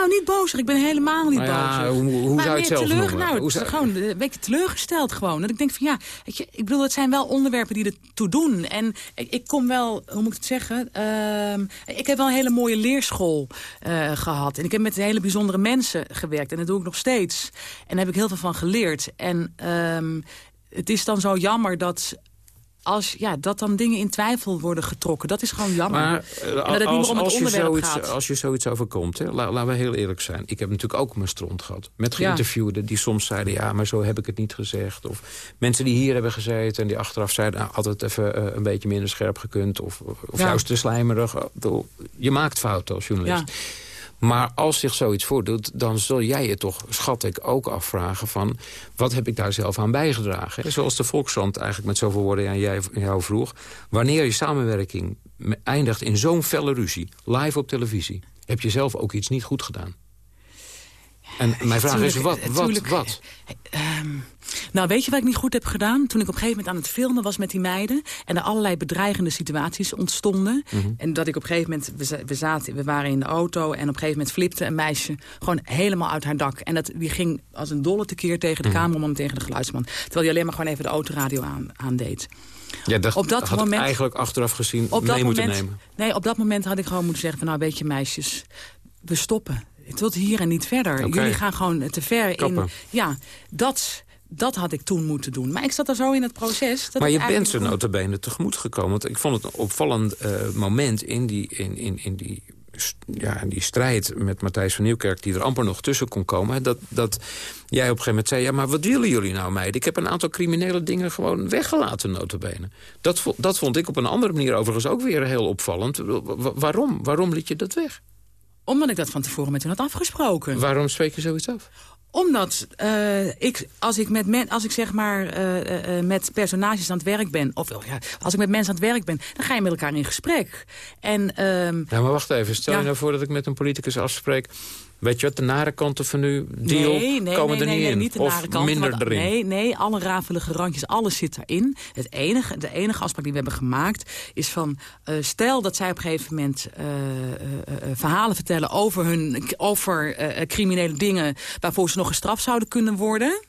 Nou, niet bozig. Ik ben helemaal niet nou ja, bozig. Hoe, hoe zou je het zelf noemen? Nou, is gewoon een beetje teleurgesteld gewoon. Dat ik denk van ja, weet je, ik bedoel, het zijn wel onderwerpen die ertoe doen. En ik, ik kom wel, hoe moet ik het zeggen? Uh, ik heb wel een hele mooie leerschool uh, gehad. En ik heb met hele bijzondere mensen gewerkt. En dat doe ik nog steeds. En daar heb ik heel veel van geleerd. En um, het is dan zo jammer dat als, ja, dat dan dingen in twijfel worden getrokken. Dat is gewoon jammer. Maar uh, als, je zoiets, gaat. als je zoiets overkomt, hè, la, laten we heel eerlijk zijn. Ik heb natuurlijk ook mijn stront gehad. Met geïnterviewden ja. die soms zeiden... ja, maar zo heb ik het niet gezegd. Of mensen die hier hebben gezeten en die achteraf zeiden... Nou, had het even uh, een beetje minder scherp gekund. Of, of ja. juist te slijmerig. Je maakt fouten als journalist. Ja. Maar als zich zoiets voordoet, dan zul jij je toch, schat ik, ook afvragen van... wat heb ik daar zelf aan bijgedragen? Zoals de Volkskrant eigenlijk met zoveel woorden aan jij, jou vroeg. Wanneer je samenwerking eindigt in zo'n felle ruzie, live op televisie... heb je zelf ook iets niet goed gedaan. En mijn vraag tuurlijk, is, wat? wat, wat? Um, nou, weet je wat ik niet goed heb gedaan? Toen ik op een gegeven moment aan het filmen was met die meiden... en er allerlei bedreigende situaties ontstonden. Mm -hmm. En dat ik op een gegeven moment... We, we, zaten, we waren in de auto en op een gegeven moment flipte een meisje... gewoon helemaal uit haar dak. En dat, die ging als een dolle tekeer tegen de mm -hmm. cameraman tegen de geluidsman. Terwijl die alleen maar gewoon even de autoradio aan, aandeed. Ja, dat op dat had moment, eigenlijk achteraf gezien op mee dat moeten moment, nemen. Nee, op dat moment had ik gewoon moeten zeggen... van nou, weet je meisjes, we stoppen tot hier en niet verder. Okay. Jullie gaan gewoon te ver Kappen. in... Ja, dat, dat had ik toen moeten doen. Maar ik zat er zo in het proces... Dat maar je bent ze notabene tegemoet gekomen. Want ik vond het een opvallend uh, moment in die, in, in, in die ja, die strijd met Matthijs van Nieuwkerk... die er amper nog tussen kon komen... dat, dat jij op een gegeven moment zei... ja, maar wat willen jullie nou, meiden? Ik heb een aantal criminele dingen gewoon weggelaten, notabene. Dat, dat vond ik op een andere manier overigens ook weer heel opvallend. Waarom? Waarom liet je dat weg? Omdat ik dat van tevoren met hen had afgesproken. Waarom spreek je zoiets af? Omdat uh, ik, als ik, met, men, als ik zeg maar, uh, uh, met personages aan het werk ben... of ja, als ik met mensen aan het werk ben, dan ga je met elkaar in gesprek. En, ja, maar wacht even. Stel ja. je nou voor dat ik met een politicus afspreek... Weet je wat de nare kanten van uw deal nee, nee, komen nee, er niet nee, in? niet de of nare kanten, minder erin? Nee, nee, alle rafelige randjes, alles zit erin. Het enige, de enige afspraak die we hebben gemaakt is van... eh, stel dat zij op een gegeven moment eh, eh, verhalen vertellen... over, hun, over criminele dingen waarvoor ze nog gestraft zouden kunnen worden...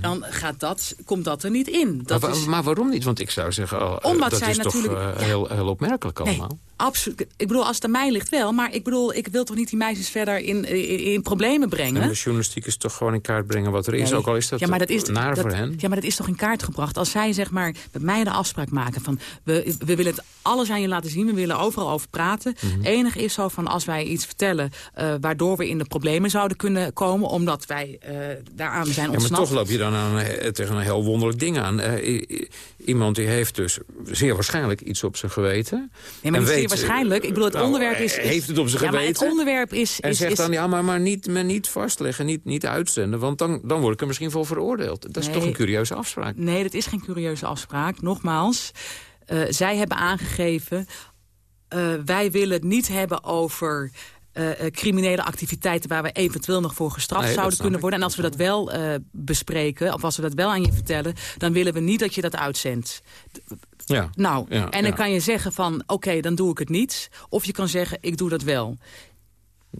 dan gaat dat, komt dat er niet in. Dat maar, is, maar waarom niet? Want ik zou zeggen, oh, eh, Omdat dat zij is natuurlijk- toch eh, heel, heel opmerkelijk allemaal. Nee, absoluut. Ik bedoel, als het aan mij ligt wel. Maar ik bedoel, ik wil toch niet die meisjes verder in, in, in problemen brengen? En de journalistiek is toch gewoon in kaart brengen wat er is. Nee. Ook al is dat ja, maar dat is, naar dat- voor hen. Ja, maar dat is toch in kaart gebracht. Als zij zeg maar met mij de afspraak maken van... we, we willen het alles aan je laten zien, we willen overal over praten. Mhm. Enige is zo van als wij iets vertellen... eh, waardoor we in de problemen zouden kunnen komen... omdat wij daaraan zijn Ja, ontsnapt. Toch loop je dan aan, eh, tegen een heel wonderlijk ding aan. Eh, iemand die heeft dus zeer waarschijnlijk iets op zijn geweten. Nee, maar niet zeer weet, waarschijnlijk. Ik bedoel, het nou, onderwerp is... hij is- heeft het op zijn ja, maar geweten. het onderwerp is... En is, zegt dan, ja, maar, maar niet, me niet vastleggen, niet, niet uitzenden. Want dan, dan word ik er misschien voor veroordeeld. Dat is toch een curieuze afspraak. Nee, dat is geen curieuze afspraak. Nogmaals, eh, zij hebben aangegeven... eh, wij willen het niet hebben over... eh, eh, criminele activiteiten waar we eventueel nog voor gestraft Nee, dat zouden kunnen worden. En als we dat wel eh, bespreken, of als we dat wel aan je vertellen... dan willen we niet dat je dat uitzendt. Ja. Nou, Ja, en dan ja. kan je zeggen van, oké, dan doe ik het niet. Of je kan zeggen, ik doe dat wel.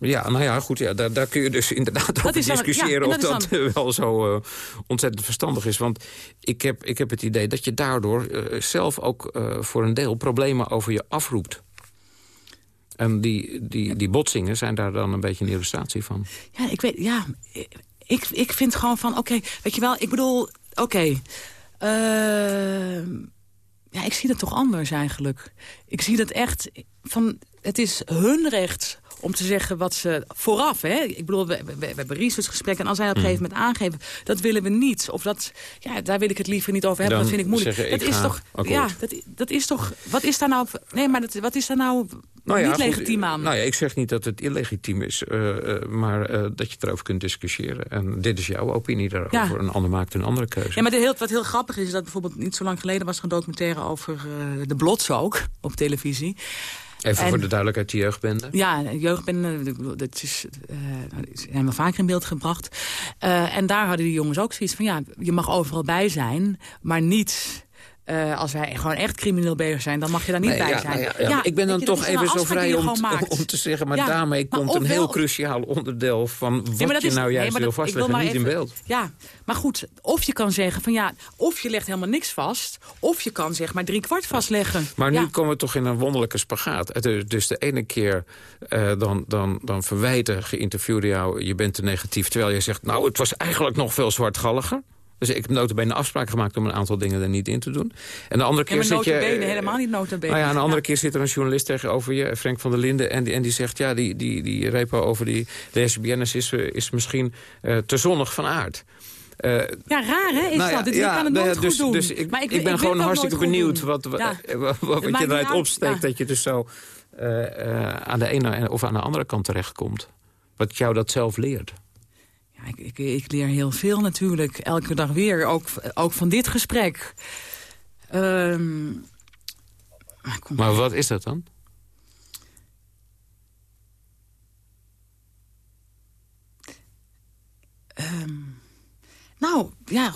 Ja, nou ja, goed, ja, daar, daar kun je dus inderdaad over is dan- discussiëren... of dat dat wel zo ontzettend verstandig is. Want ik heb, ik heb het idee dat je daardoor zelf ook voor een deel... problemen over je afroept. En die, die, die botsingen zijn daar dan een beetje een illustratie van. Ja, ik weet, ja, ik, ik vind gewoon van, oké, weet je wel, ik bedoel, oké. ehm, ja, ik zie dat toch anders eigenlijk. Ik zie dat echt van, het is hun recht om te zeggen wat ze vooraf, hè. Ik bedoel, we, we, we hebben researchgesprekken en als zij op een gegeven moment aangeven, dat willen we niet. Of dat, ja, daar wil ik het liever niet over hebben, Dan dat vind ik moeilijk. zeggen, ik dat is toch, akkoord. ja, dat, dat is toch, wat is daar nou, nee, maar dat, wat is daar nou, Nou ja, niet legitiem aan? Nou ja, ik zeg niet dat het illegitiem is, eh, eh, maar eh, dat je erover kunt discussiëren. En dit is jouw opinie daarover. Ja. Een ander maakt een andere keuze. Ja, maar de heel, wat heel grappig is, is dat bijvoorbeeld niet zo lang geleden was er een documentaire over de Blotzook op televisie. Even en- voor de duidelijkheid, die jeugdbende. Ja, jeugdbende, ik bedoel, dat is, eh zijn wel vaker in beeld gebracht. Eh, en daar hadden die jongens ook zoiets van, ja, je mag overal bij zijn, maar niet... eh, als wij gewoon echt crimineel bezig zijn, dan mag je daar niet Nee, bij ja, zijn. nou ja, ik ben dan toch even zo vrij om, om te zeggen... maar daarmee komt een heel cruciaal onderdeel... van wat Nee, je nou nee, juist maar wil vastleggen maar niet in beeld. Ja, maar goed, of je kan zeggen van ja, of je legt helemaal niks vast... of je kan zeg maar drie kwart vastleggen. Maar nu komen we toch in een wonderlijke spagaat. Dus de ene keer eh, dan, dan, dan verwijten geïnterviewde jou... je bent te negatief, terwijl je zegt... nou, het was eigenlijk nog veel zwartgalliger. Dus ik heb notabene een afspraak gemaakt om een aantal dingen er niet in te doen. En de andere keer maar zit je... eh, helemaal niet notabene. Nou ja, een andere Ja. keer zit er een journalist tegenover je, Frank van der Linden... en die, en die zegt, ja, die, die, die repo over die lesbiennes is, is misschien eh, te zonnig van aard. Eh, Ja, raar hè, is nou ja, dat? Ja, kan het nou ja, dus, goed doen. Dus ik, maar ik, ben gewoon hartstikke benieuwd wat, wat, je eruit opsteekt... Dat je dus zo aan de ene of aan de andere kant terechtkomt. Wat jou dat zelf leert. Ik, ik, ik leer heel veel natuurlijk, elke dag weer. Ook, ook van dit gesprek. Ehm, maar wat is dat dan? ehm, nou, ja...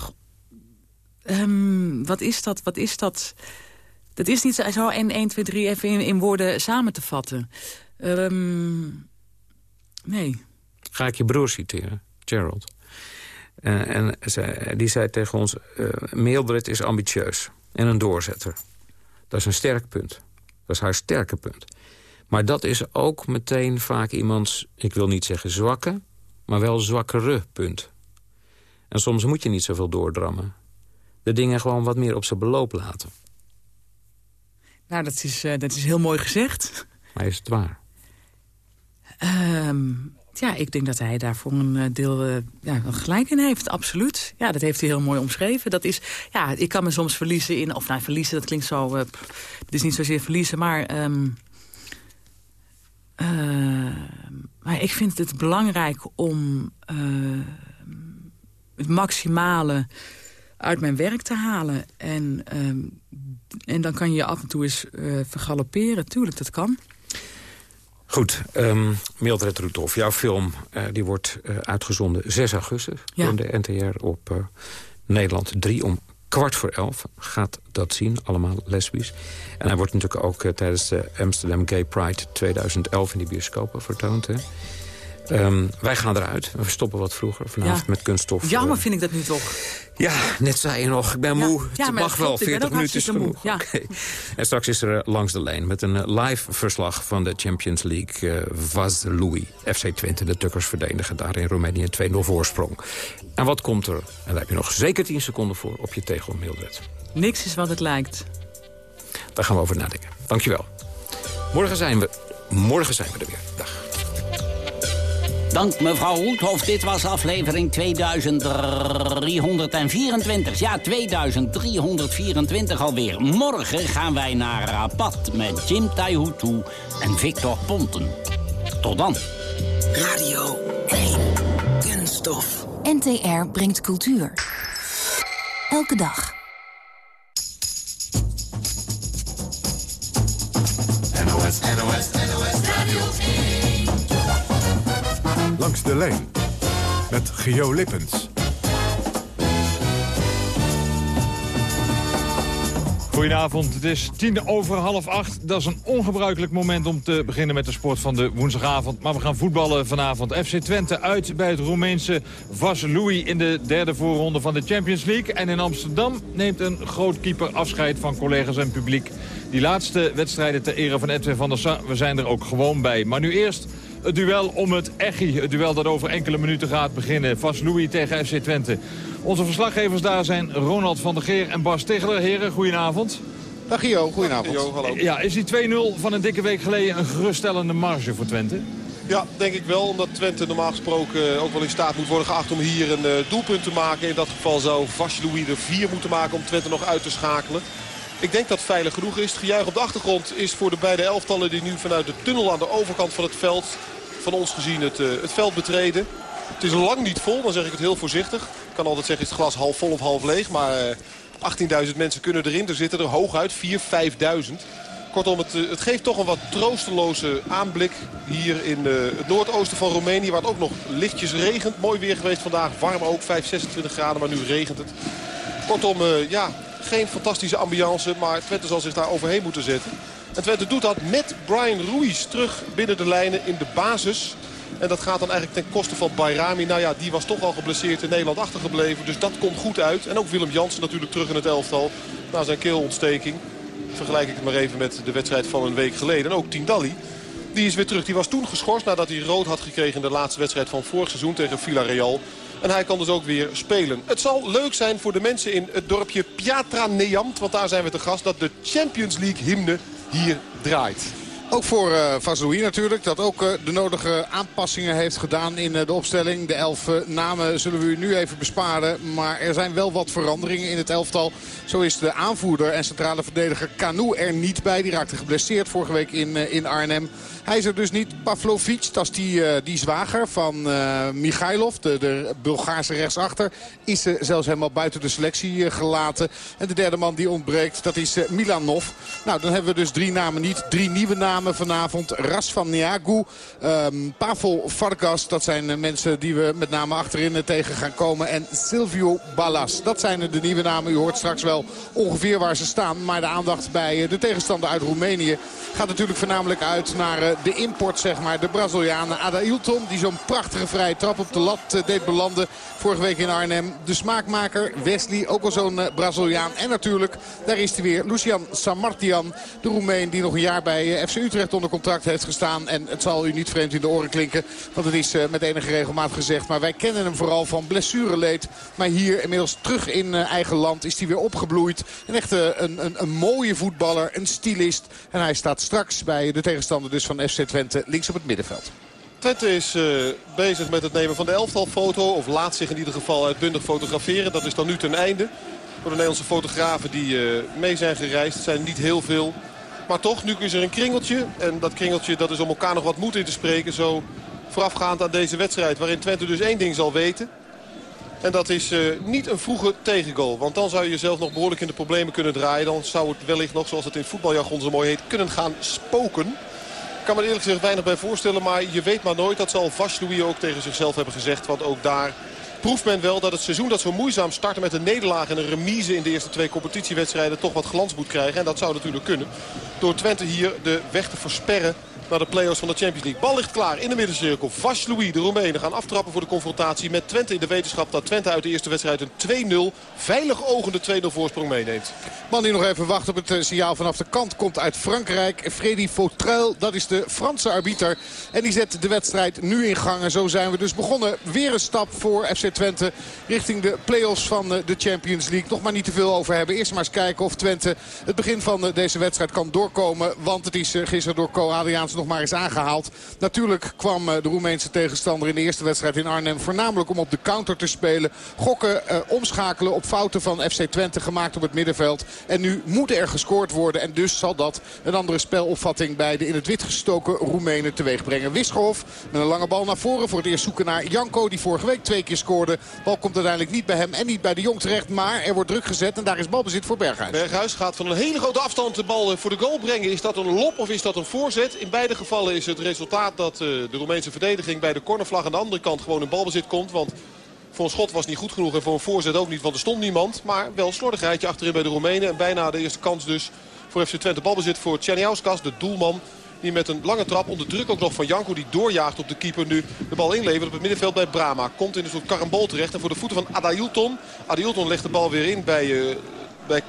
ehm, wat is dat? Wat is dat? Dat is niet zo 1, 1 2, 3 even in, in woorden samen te vatten. Nee. Ga ik je broer citeren, Gerald. Eh, en die zei tegen ons... eh Mildred is ambitieus en een doorzetter. Dat is een sterk punt. Dat is haar sterke punt. Maar dat is ook meteen vaak iemands, ik wil niet zeggen zwakke... maar wel zwakkere punt. En soms moet je niet zoveel doordrammen. De dingen gewoon wat meer op zijn beloop laten. Nou, dat is, eh, dat is heel mooi gezegd. Maar is het waar? Ehm, ja, ik denk dat hij daar voor een eh, deel eh, ja, gelijk in heeft, absoluut. Ja, dat heeft hij heel mooi omschreven. Dat is, ja, ik kan me soms verliezen in... Of nou, verliezen, dat klinkt zo... eh, het is niet zozeer verliezen, maar... ehm, eh, maar ik vind het belangrijk om het maximale uit mijn werk te halen. En, ehm, en dan kan je af en toe eens vergalopperen. Tuurlijk, dat kan. Goed, um, Mildred Roethoff, jouw film uh, die wordt uh, uitgezonden 6 augustus... Ja. door de NTR op uh, Nederland 3 om kwart voor elf. Gaat dat zien, allemaal lesbisch. En hij wordt natuurlijk ook tijdens de Amsterdam Gay Pride 2011 in die bioscopen vertoond. Hè? Um, wij gaan eruit. We stoppen wat vroeger vanavond met kunststof. Jammer vind ik dat nu toch. Ja, net zei je nog, ik ben moe. Ja, het mag wel, 40 minuten is genoeg. Ja. Okay. En straks is er uh, langs de lijn met een uh, live verslag van de Champions League. Uh, Vaslui, FC Twente, de Tukkers verdedigen daar in Roemenië 2-0 voorsprong. En wat komt er? En daar heb je nog zeker 10 seconden voor op je tegel, Mildred. Niks is wat het lijkt. Daar gaan we over nadenken. Dankjewel. Morgen zijn we, morgen zijn we er weer. Dag. Dank mevrouw Roethoff. Dit was aflevering 2324. Ja, 2324 alweer. Morgen gaan wij naar Rabat met Jim Taihutu en Victor Ponten. Tot dan. Radio 1. Kunststof. NTR brengt cultuur. Elke dag. De lijn met Geo Lippens. Goedenavond, het is tien over half acht. Dat is een ongebruikelijk moment om te beginnen met de sport van de woensdagavond. Maar we gaan voetballen vanavond. FC Twente uit bij het Roemeense Vaslui in de derde voorronde van de Champions League. En in Amsterdam neemt een groot keeper afscheid van collega's en publiek. Die laatste wedstrijden ter ere van Edwin van der Sar, we zijn er ook gewoon bij. Maar nu eerst het duel om het Echi. Het duel dat over enkele minuten gaat beginnen. Vas Louis tegen FC Twente. Onze verslaggevers daar zijn Ronald van der Geer en Bas Tegeler. Heren, goedenavond. Dag Gio, goedenavond. Dag hallo. Ja, is die 2-0 van een dikke week geleden een geruststellende marge voor Twente? Ja, denk ik wel. Omdat Twente normaal gesproken ook wel in staat moet worden geacht om hier een uh, doelpunt te maken. In dat geval zou Vas Louis er vier moeten maken om Twente nog uit te schakelen. Ik denk dat het veilig genoeg is. Het gejuich op de achtergrond is voor de beide elftallen die nu vanuit de tunnel aan de overkant van het veld van ons gezien het, uh, het veld betreden. Het is lang niet vol, dan zeg ik het heel voorzichtig. Ik kan altijd zeggen is het glas half vol of half leeg. Maar uh, 18.000 mensen kunnen erin. Er zitten er hooguit 4.000, 5.000. Kortom, het, uh, het, geeft toch een wat troosteloze aanblik hier in het noordoosten van Roemenië. Waar het ook nog lichtjes regent. Mooi weer geweest vandaag. Warm ook, 5, 26 graden, maar nu regent het. Kortom, ja, geen fantastische ambiance. Maar Twente zal zich daar overheen moeten zetten. En Twente doet dat met Brian Ruiz terug binnen de lijnen in de basis. En dat gaat dan eigenlijk ten koste van Bayrami. Nou ja, die was toch al geblesseerd in Nederland achtergebleven. Dus dat komt goed uit. En ook Willem Jansen natuurlijk terug in het elftal. Na zijn keelontsteking. Vergelijk ik het maar even met de wedstrijd van een week geleden. En ook Tindalli. Die is weer terug. Die was toen geschorst nadat hij rood had gekregen in de laatste wedstrijd van vorig seizoen tegen Villarreal. En hij kan dus ook weer spelen. Het zal leuk zijn voor de mensen in het dorpje Piatra Neamt. Want daar zijn we te gast. Dat de Champions League hymne hier draait. Ook voor uh, Vazoui natuurlijk, dat ook uh, de nodige aanpassingen heeft gedaan in uh, de opstelling. De elf namen zullen we u nu even besparen, maar er zijn wel wat veranderingen in het elftal. Zo is de aanvoerder en centrale verdediger Kanu er niet bij. Die raakte geblesseerd vorige week in, in Arnhem. Hij is er dus niet. Pavlovic, dat is die, uh, die zwager van uh, Michailov, de, de Bulgaarse rechtsachter. Is uh, zelfs helemaal buiten de selectie gelaten. En de derde man die ontbreekt, dat is Milanov. Nou, dan hebben we dus drie namen niet. Drie nieuwe namen vanavond. Ras van Niagu, um, Pavel Vargas. Dat zijn mensen die we met name achterin tegen gaan komen. En Silvio Ballas. Dat zijn de nieuwe namen. U hoort straks wel ongeveer waar ze staan. Maar de aandacht bij de tegenstander uit Roemenië gaat natuurlijk voornamelijk uit naar de import, zeg maar. De Brazilianen Adailton, die zo'n prachtige vrije trap op de lat uh, deed belanden. Vorige week in Arnhem. De smaakmaker Wesley, ook al zo'n uh, Braziliaan. En natuurlijk, daar is hij weer, Lucian Samartian. De Roemeen die nog een jaar bij FC Utrecht onder contract heeft gestaan. En het zal u niet vreemd in de oren klinken. Want het is met enige regelmaat gezegd. Maar wij kennen hem vooral van blessureleed. Maar hier inmiddels terug in eigen land is hij weer opgebloeid. Een echte een, een, een mooie voetballer, een stylist. En hij staat straks bij de tegenstander dus van FC Twente links op het middenveld. Twente is uh, bezig met het nemen van de elftalfoto. Of laat zich in ieder geval uitbundig fotograferen. Dat is dan nu ten einde. Voor de Nederlandse fotografen die uh, mee zijn gereisd. Zijn niet heel veel. Maar toch, nu is er een kringeltje. En dat kringeltje dat is om elkaar nog wat moed in te spreken. Zo voorafgaand aan deze wedstrijd. Waarin Twente dus één ding zal weten. En dat is uh, niet een vroege tegengoal. Want dan zou je jezelf nog behoorlijk in de problemen kunnen draaien. Dan zou het wellicht nog, zoals het in voetbaljargon zo mooi heet, kunnen gaan spoken. Ik kan me eerlijk gezegd weinig bij voorstellen. Maar je weet maar nooit. Dat zal Vaslui ook tegen zichzelf hebben gezegd. Want ook daar proeft men wel dat het seizoen dat zo moeizaam startte met een nederlaag en een remise in de eerste twee competitiewedstrijden toch wat glans moet krijgen. En dat zou natuurlijk kunnen. Door Twente hier de weg te versperren naar de play-offs van de Champions League. Bal ligt klaar in de middencirkel. Vas Louis, de Roemenen, gaan aftrappen voor de confrontatie met Twente in de wetenschap dat Twente uit de eerste wedstrijd een 2-0, veilig ogende 2-0 voorsprong meeneemt. Man die nog even wacht op het eh, signaal vanaf de kant komt uit Frankrijk. Freddy Fautrel, dat is de Franse arbiter. En die zet de wedstrijd nu in gang. En zo zijn we dus begonnen. Weer een stap voor FC Twente richting de play-offs van eh, de Champions League. Nog maar niet te veel over hebben. Eerst maar eens kijken of Twente het begin van eh, deze wedstrijd kan doorkomen. Want het is gisteren door Co Adriaans nog maar eens aangehaald. Natuurlijk kwam de Roemeense tegenstander in de eerste wedstrijd in Arnhem voornamelijk om op de counter te spelen. Gokken, omschakelen op fouten van FC Twente gemaakt op het middenveld. En nu moet er gescoord worden. En dus zal dat een andere spelopvatting bij de in het wit gestoken Roemenen teweeg brengen. Met een lange bal naar voren. Voor het eerst zoeken naar Janko die vorige week twee keer scoorde. Bal komt uiteindelijk niet bij hem en niet bij de Jong terecht. Maar er wordt druk gezet en daar is balbezit voor Berghuis. Berghuis gaat van een hele grote afstand de bal voor de goal brengen. Is dat een lop of is dat een voorzet? In beide gevallen is het resultaat dat eh, de Roemeense verdediging bij de cornervlag aan de andere kant gewoon een balbezit komt. Want voor een schot was niet goed genoeg en voor een voorzet ook niet, want er stond niemand. Maar wel slordigheidje achterin bij de Roemenen. En bijna de eerste kans dus voor FC Twente balbezit voor Tjerniauskas, de doelman. Die met een lange trap onder druk ook nog van Janko die doorjaagt op de keeper nu de bal inlevert op het middenveld bij Brama. Komt in een soort karambol terecht en voor de voeten van Adailton. Adailton legt de bal weer in bij, uh, bij.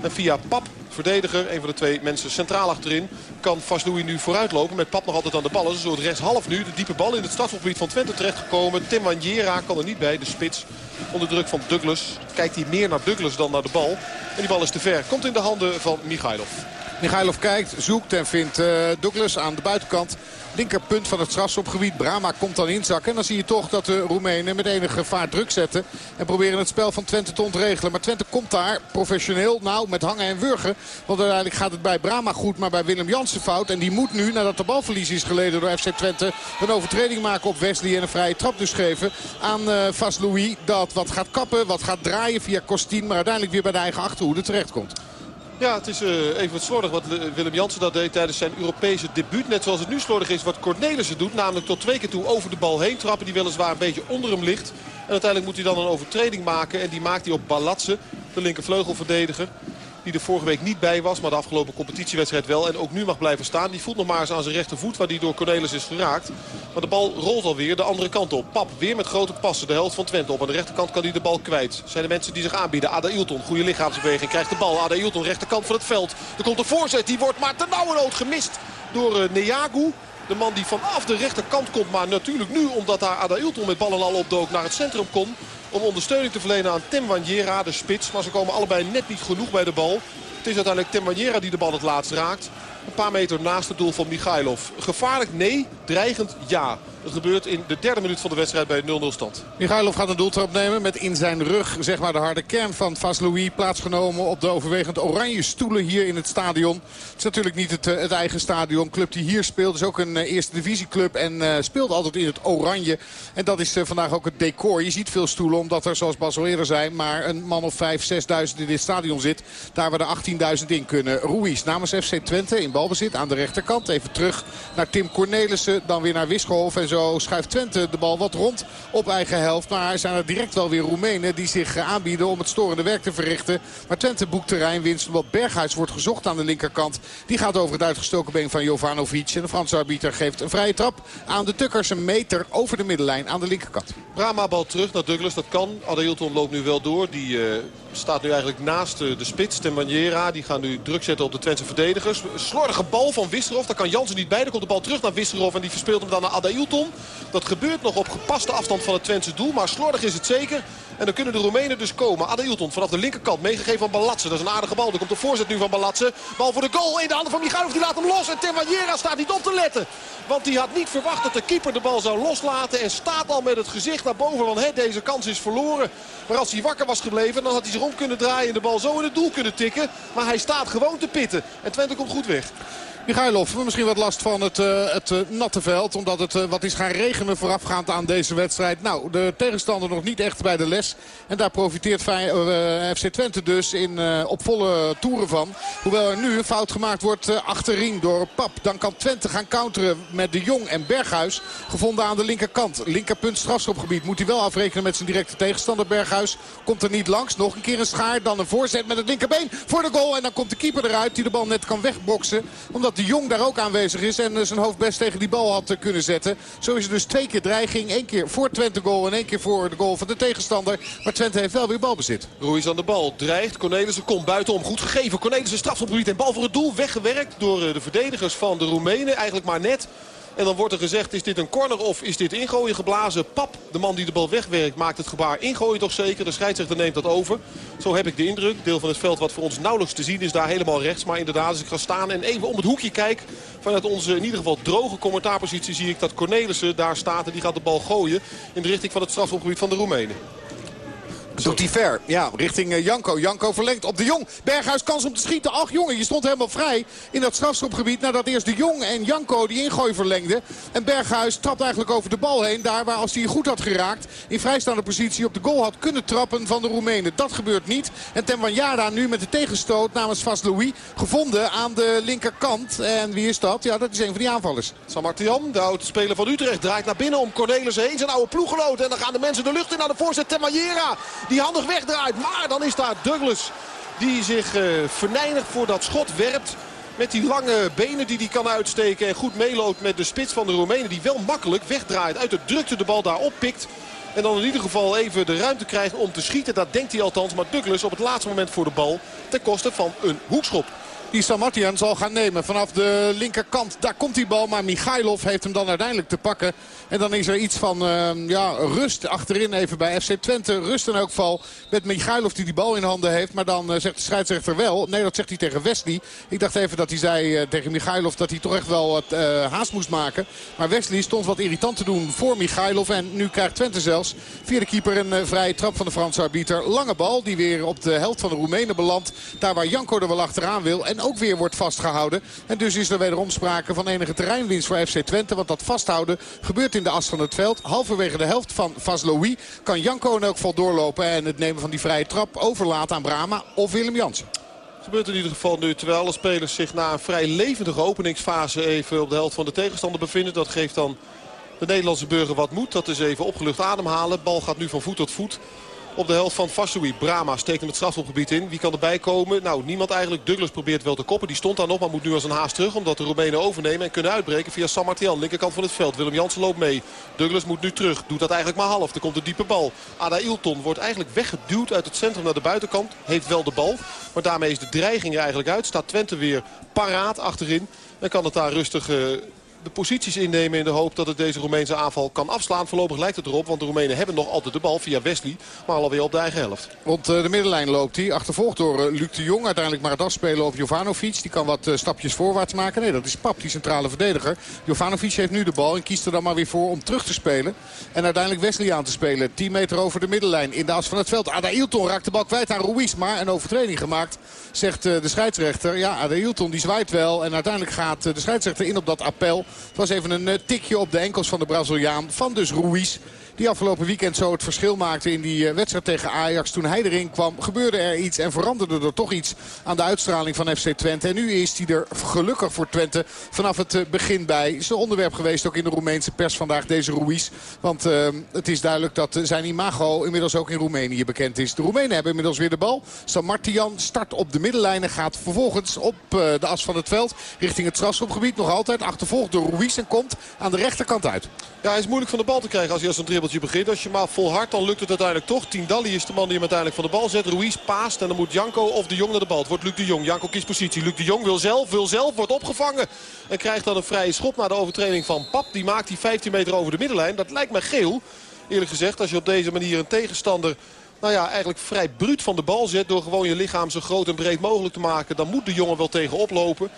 En via Pap verdediger, een van de twee mensen centraal achterin, kan Vaslui nu vooruitlopen. Met Pap nog altijd aan de bal. Een soort rechtshalf nu. De diepe bal in het stadsgebied van Twente terechtgekomen. Tim Wanjera kan er niet bij, de spits. Onder druk van Douglas. Kijkt hij meer naar Douglas dan naar de bal. En die bal is te ver. Komt in de handen van Michailov. Michailov kijkt, zoekt en vindt uh, Douglas aan de buitenkant linkerpunt van het strafschopgebied. Brama komt dan inzakken. En dan zie je toch dat de Roemenen met enige vaart druk zetten. En proberen het spel van Twente te ontregelen. Maar Twente komt daar professioneel. Nou, met hangen en wurgen. Want uiteindelijk gaat het bij Brama goed. Maar bij Willem Jansen fout. En die moet nu, nadat de balverlies is geleden door FC Twente... een overtreding maken op Wesley. En een vrije trap dus geven aan uh, Vas Louis. Dat wat gaat kappen, wat gaat draaien via Costin. Maar uiteindelijk weer bij de eigen achterhoede terechtkomt. Ja, het is uh, even wat slordig wat Willem Jansen dat deed tijdens zijn Europese debuut. Net zoals het nu slordig is wat Cornelissen doet. Namelijk tot twee keer toe over de bal heen trappen. Die weliswaar een beetje onder hem ligt. En uiteindelijk moet hij dan een overtreding maken. En die maakt hij op Balatse, de linkervleugelverdediger. Die er vorige week niet bij was, maar de afgelopen competitiewedstrijd wel. En ook nu mag blijven staan. Die voelt nog maar eens aan zijn rechtervoet waar die door Cornelis is geraakt. Maar de bal rolt alweer de andere kant op. Pap weer met grote passen. De helft van Twente op. Aan de rechterkant kan hij de bal kwijt. Zijn de mensen die zich aanbieden. Ada Ilton, goede lichaamsbeweging. Krijgt de bal. Ada Ilton, rechterkant van het veld. Er komt een voorzet. Die wordt maar ten nood gemist door uh, Neagu. De man die vanaf de rechterkant komt. Maar natuurlijk nu, omdat daar Ada Ilton met ballen al opdook, naar het centrum kon om ondersteuning te verlenen aan Tim Wanjera, de spits. Maar ze komen allebei net niet genoeg bij de bal. Het is uiteindelijk Tim Wanjera die de bal het laatst raakt. Een paar meter naast het doel van Michailov. Gevaarlijk? Nee. Dreigend? Ja. Gebeurt in de derde minuut van de wedstrijd bij 0-0 stand. Michailov gaat een doeltrap nemen met in zijn rug zeg maar, de harde kern van Vaslui. Plaatsgenomen op de overwegend oranje stoelen hier in het stadion. Het is natuurlijk niet het, eh, eigen stadion. Club die hier speelt is ook een uh, eerste divisieclub en uh, speelt altijd in het oranje. En dat is vandaag ook het decor. Je ziet veel stoelen omdat er zoals Bas al eerder zei maar een man of 5, 6.000 in dit stadion zit. Daar waar er 18.000 in kunnen. Ruiz namens FC Twente in balbezit aan de rechterkant. Even terug naar Tim Cornelissen. Dan weer naar Wisselhof en zo zo schuift Twente de bal wat rond op eigen helft. Maar zijn er direct wel weer Roemenen die zich eh, aanbieden om het storende werk te verrichten. Maar Twente boekt terreinwinst omdat Berghuis wordt gezocht aan de linkerkant. Die gaat over het uitgestoken been van Jovanovic. En de Franse arbiter geeft een vrije trap aan de Tukkers. Een meter over de middenlijn aan de linkerkant. Brama bal terug naar Douglas. Dat kan. Adeilton loopt nu wel door. Die uh, staat nu eigenlijk naast de spits. Ten Maniera. Die gaan nu druk zetten op de Twentse verdedigers. Slordige bal van Wisserov. Daar kan Jansen niet bij. Dan komt de bal terug naar Wisserov. En die verspeelt hem dan naar Adeilton. Dat gebeurt nog op gepaste afstand van het Twentse doel. Maar slordig is het zeker. En dan kunnen de Roemenen dus komen. Adeilton vanaf de linkerkant meegegeven van Balatse. Dat is een aardige bal. Er komt de voorzet nu van Balatse. Bal voor de goal in de handen van Michailov. Die laat hem los. En Temaniera staat niet op te letten. Want die had niet verwacht dat de keeper de bal zou loslaten. En staat al met het gezicht naar boven. Want hè, deze kans is verloren. Maar als hij wakker was gebleven dan had hij zich om kunnen draaien. En de bal zo in het doel kunnen tikken. Maar hij staat gewoon te pitten. En Twente komt goed weg. Michailov, misschien wat last van het, uh, het uh, natte veld. Omdat het uh, wat is gaan regenen voorafgaand aan deze wedstrijd. Nou, de tegenstander nog niet echt bij de les. En daar profiteert FC Twente dus in, op volle toeren van. Hoewel er nu een fout gemaakt wordt achterin door Pap. Dan kan Twente gaan counteren met de Jong en Berghuis. Gevonden aan de linkerkant. Linkerpunt strafschopgebied. Moet hij wel afrekenen met zijn directe tegenstander Berghuis. Komt er niet langs. Nog een keer een schaar. Dan een voorzet met het linkerbeen voor de goal. En dan komt de keeper eruit die de bal net kan wegboksen. Omdat de Jong daar ook aanwezig is. En zijn hoofd best tegen die bal had kunnen zetten. Zo is er dus twee keer dreiging. Eén keer voor Twente goal en één keer voor de goal van de tegenstander. Maar Twente heeft wel weer balbezit. Ruiz aan de bal. Dreigt. Cornelissen komt buitenom. Goed gegeven. Cornelissen strafschopgebied en bal voor het doel. Weggewerkt door de verdedigers van de Roemenen. Eigenlijk maar net. En dan wordt er gezegd, is dit een corner of is dit ingooien geblazen? Pap, de man die de bal wegwerkt, maakt het gebaar ingooien toch zeker. De scheidsrechter neemt dat over. Zo heb ik de indruk. Deel van het veld wat voor ons nauwelijks te zien is daar helemaal rechts. Maar inderdaad, als ik ga staan en even om het hoekje kijk... vanuit onze in ieder geval droge commentaarpositie zie ik dat Cornelissen daar staat. En die gaat de bal gooien in de richting van het strafschopgebied van de Roemenen. Doet hij ver. Ja, richting uh, Janko. Janko verlengt op de Jong. Berghuis kans om te schieten. Ach jongen, je stond helemaal vrij in dat strafschopgebied. Nadat eerst de Jong en Janko die ingooi verlengden. En Berghuis trapt eigenlijk over de bal heen. Daar waar als hij goed had geraakt. In vrijstaande positie op de goal had kunnen trappen van de Roemenen. Dat gebeurt niet. En Temwanjada nu met de tegenstoot namens Vas Louis. Gevonden aan de linkerkant. En wie is dat? Ja, dat is een van die aanvallers. Samartian, de oude speler van Utrecht, draait naar binnen om Cornelis heen. Zijn oude ploeggenoot. En dan gaan de mensen de lucht in naar de voorzet. Temwanjera die handig wegdraait. Maar dan is daar Douglas die zich uh, venijnig voor dat schot werpt. Met die lange benen die hij kan uitsteken. En goed meeloopt met de spits van de Roemenen. Die wel makkelijk wegdraait. Uit de drukte de bal daar oppikt. En dan in ieder geval even de ruimte krijgt om te schieten. Dat denkt hij althans. Maar Douglas op het laatste moment voor de bal. Ten koste van een hoekschop die Samartian zal gaan nemen vanaf de linkerkant. Daar komt die bal, maar Michailov heeft hem dan uiteindelijk te pakken. En dan is er iets van uh, ja, rust achterin even bij FC Twente. Rust in elk geval met Michailov die die bal in handen heeft. Maar dan uh, zegt de scheidsrechter wel. Nee, dat zegt hij tegen Wesley. Ik dacht even dat hij zei uh, tegen Michailov dat hij toch echt wel wat haast moest maken. Maar Wesley stond wat irritant te doen voor Michailov. En nu krijgt Twente zelfs via de keeper een vrije trap van de Franse arbiter. Lange bal die weer op de helft van de Roemenen belandt. Daar waar Janko er wel achteraan wil. En ook weer wordt vastgehouden. En dus is er wederom sprake van enige terreinwinst voor FC Twente. Want dat vasthouden gebeurt in de as van het veld. Halverwege de helft van Vasloui kan Janko in elk geval doorlopen. En het nemen van die vrije trap overlaten aan Brama of Willem Jansen. Gebeurt in ieder geval nu terwijl alle spelers zich na een vrij levendige openingsfase even op de helft van de tegenstander bevinden. Dat geeft dan de Nederlandse burger wat moed. Dat is even opgelucht ademhalen. Bal gaat nu van voet tot voet op de helft van Fassoui. Brama steekt hem het strafschopgebied in. Wie kan erbij komen? Nou, niemand eigenlijk. Douglas probeert wel te koppen. Die stond daar nog, maar moet nu als een haast terug. Omdat de Roemenen overnemen en kunnen uitbreken via San Martian. Linkerkant van het veld. Willem Jansen loopt mee. Douglas moet nu terug. Doet dat eigenlijk maar half. Er komt een diepe bal. Ada Ilton wordt eigenlijk weggeduwd uit het centrum naar de buitenkant. Heeft wel de bal. Maar daarmee is de dreiging er eigenlijk uit. Staat Twente weer paraat achterin. En kan het daar rustig... Uh, de posities innemen in de hoop dat het deze Roemeense aanval kan afslaan. Voorlopig lijkt het erop, want de Roemenen hebben nog altijd de bal via Wesley. Maar alweer op de eigen helft. Rond eh, de middenlijn loopt hij. Achtervolgd door eh, Luc de Jong. Uiteindelijk maar het afspelen op Jovanovic. Die kan wat eh, stapjes voorwaarts maken. Nee, dat is Pap, die centrale verdediger. Jovanovic heeft nu de bal en kiest er dan maar weer voor om terug te spelen. En uiteindelijk Wesley aan te spelen. 10 meter over de middenlijn in de as van het veld. Ada Ilton raakt de bal kwijt aan Ruiz. Maar een overtreding gemaakt, zegt de scheidsrechter. Ja, Ada Ilton die zwaait wel. En uiteindelijk gaat de scheidsrechter in op dat appel. Het was even een tikje op de enkels van de Braziliaan. Van dus Ruiz. Die afgelopen weekend zo het verschil maakte in die wedstrijd tegen Ajax. Toen hij erin kwam gebeurde er iets en veranderde er toch iets aan de uitstraling van FC Twente. En nu is hij er gelukkig voor Twente vanaf het begin bij. Is een onderwerp geweest ook in de Roemeense pers vandaag, deze Ruiz. Want uh, het is duidelijk dat zijn imago inmiddels ook in Roemenië bekend is. De Roemenen hebben inmiddels weer de bal. San Martian start op de middenlijn en gaat vervolgens op de as van het veld richting het strafschopgebied. Nog altijd achtervolgd door Ruiz en komt aan de rechterkant uit. Ja, hij is moeilijk van de bal te krijgen als hij als een dribbeltje begint. Als je maar volhardt, dan lukt het uiteindelijk toch. Tindalli is de man die hem uiteindelijk van de bal zet. Ruiz paast en dan moet Janko of de Jong naar de bal. Het wordt Luc de Jong. Janko kiest positie. Luc de Jong wil zelf, wil zelf, wordt opgevangen. En krijgt dan een vrije schop na de overtreding van Pap. Die maakt die 15 meter over de middenlijn. Dat lijkt me geel, eerlijk gezegd. Als je op deze manier een tegenstander nou ja, eigenlijk vrij bruut van de bal zet... door gewoon je lichaam zo groot en breed mogelijk te maken... dan moet de jongen wel tegen oplopen.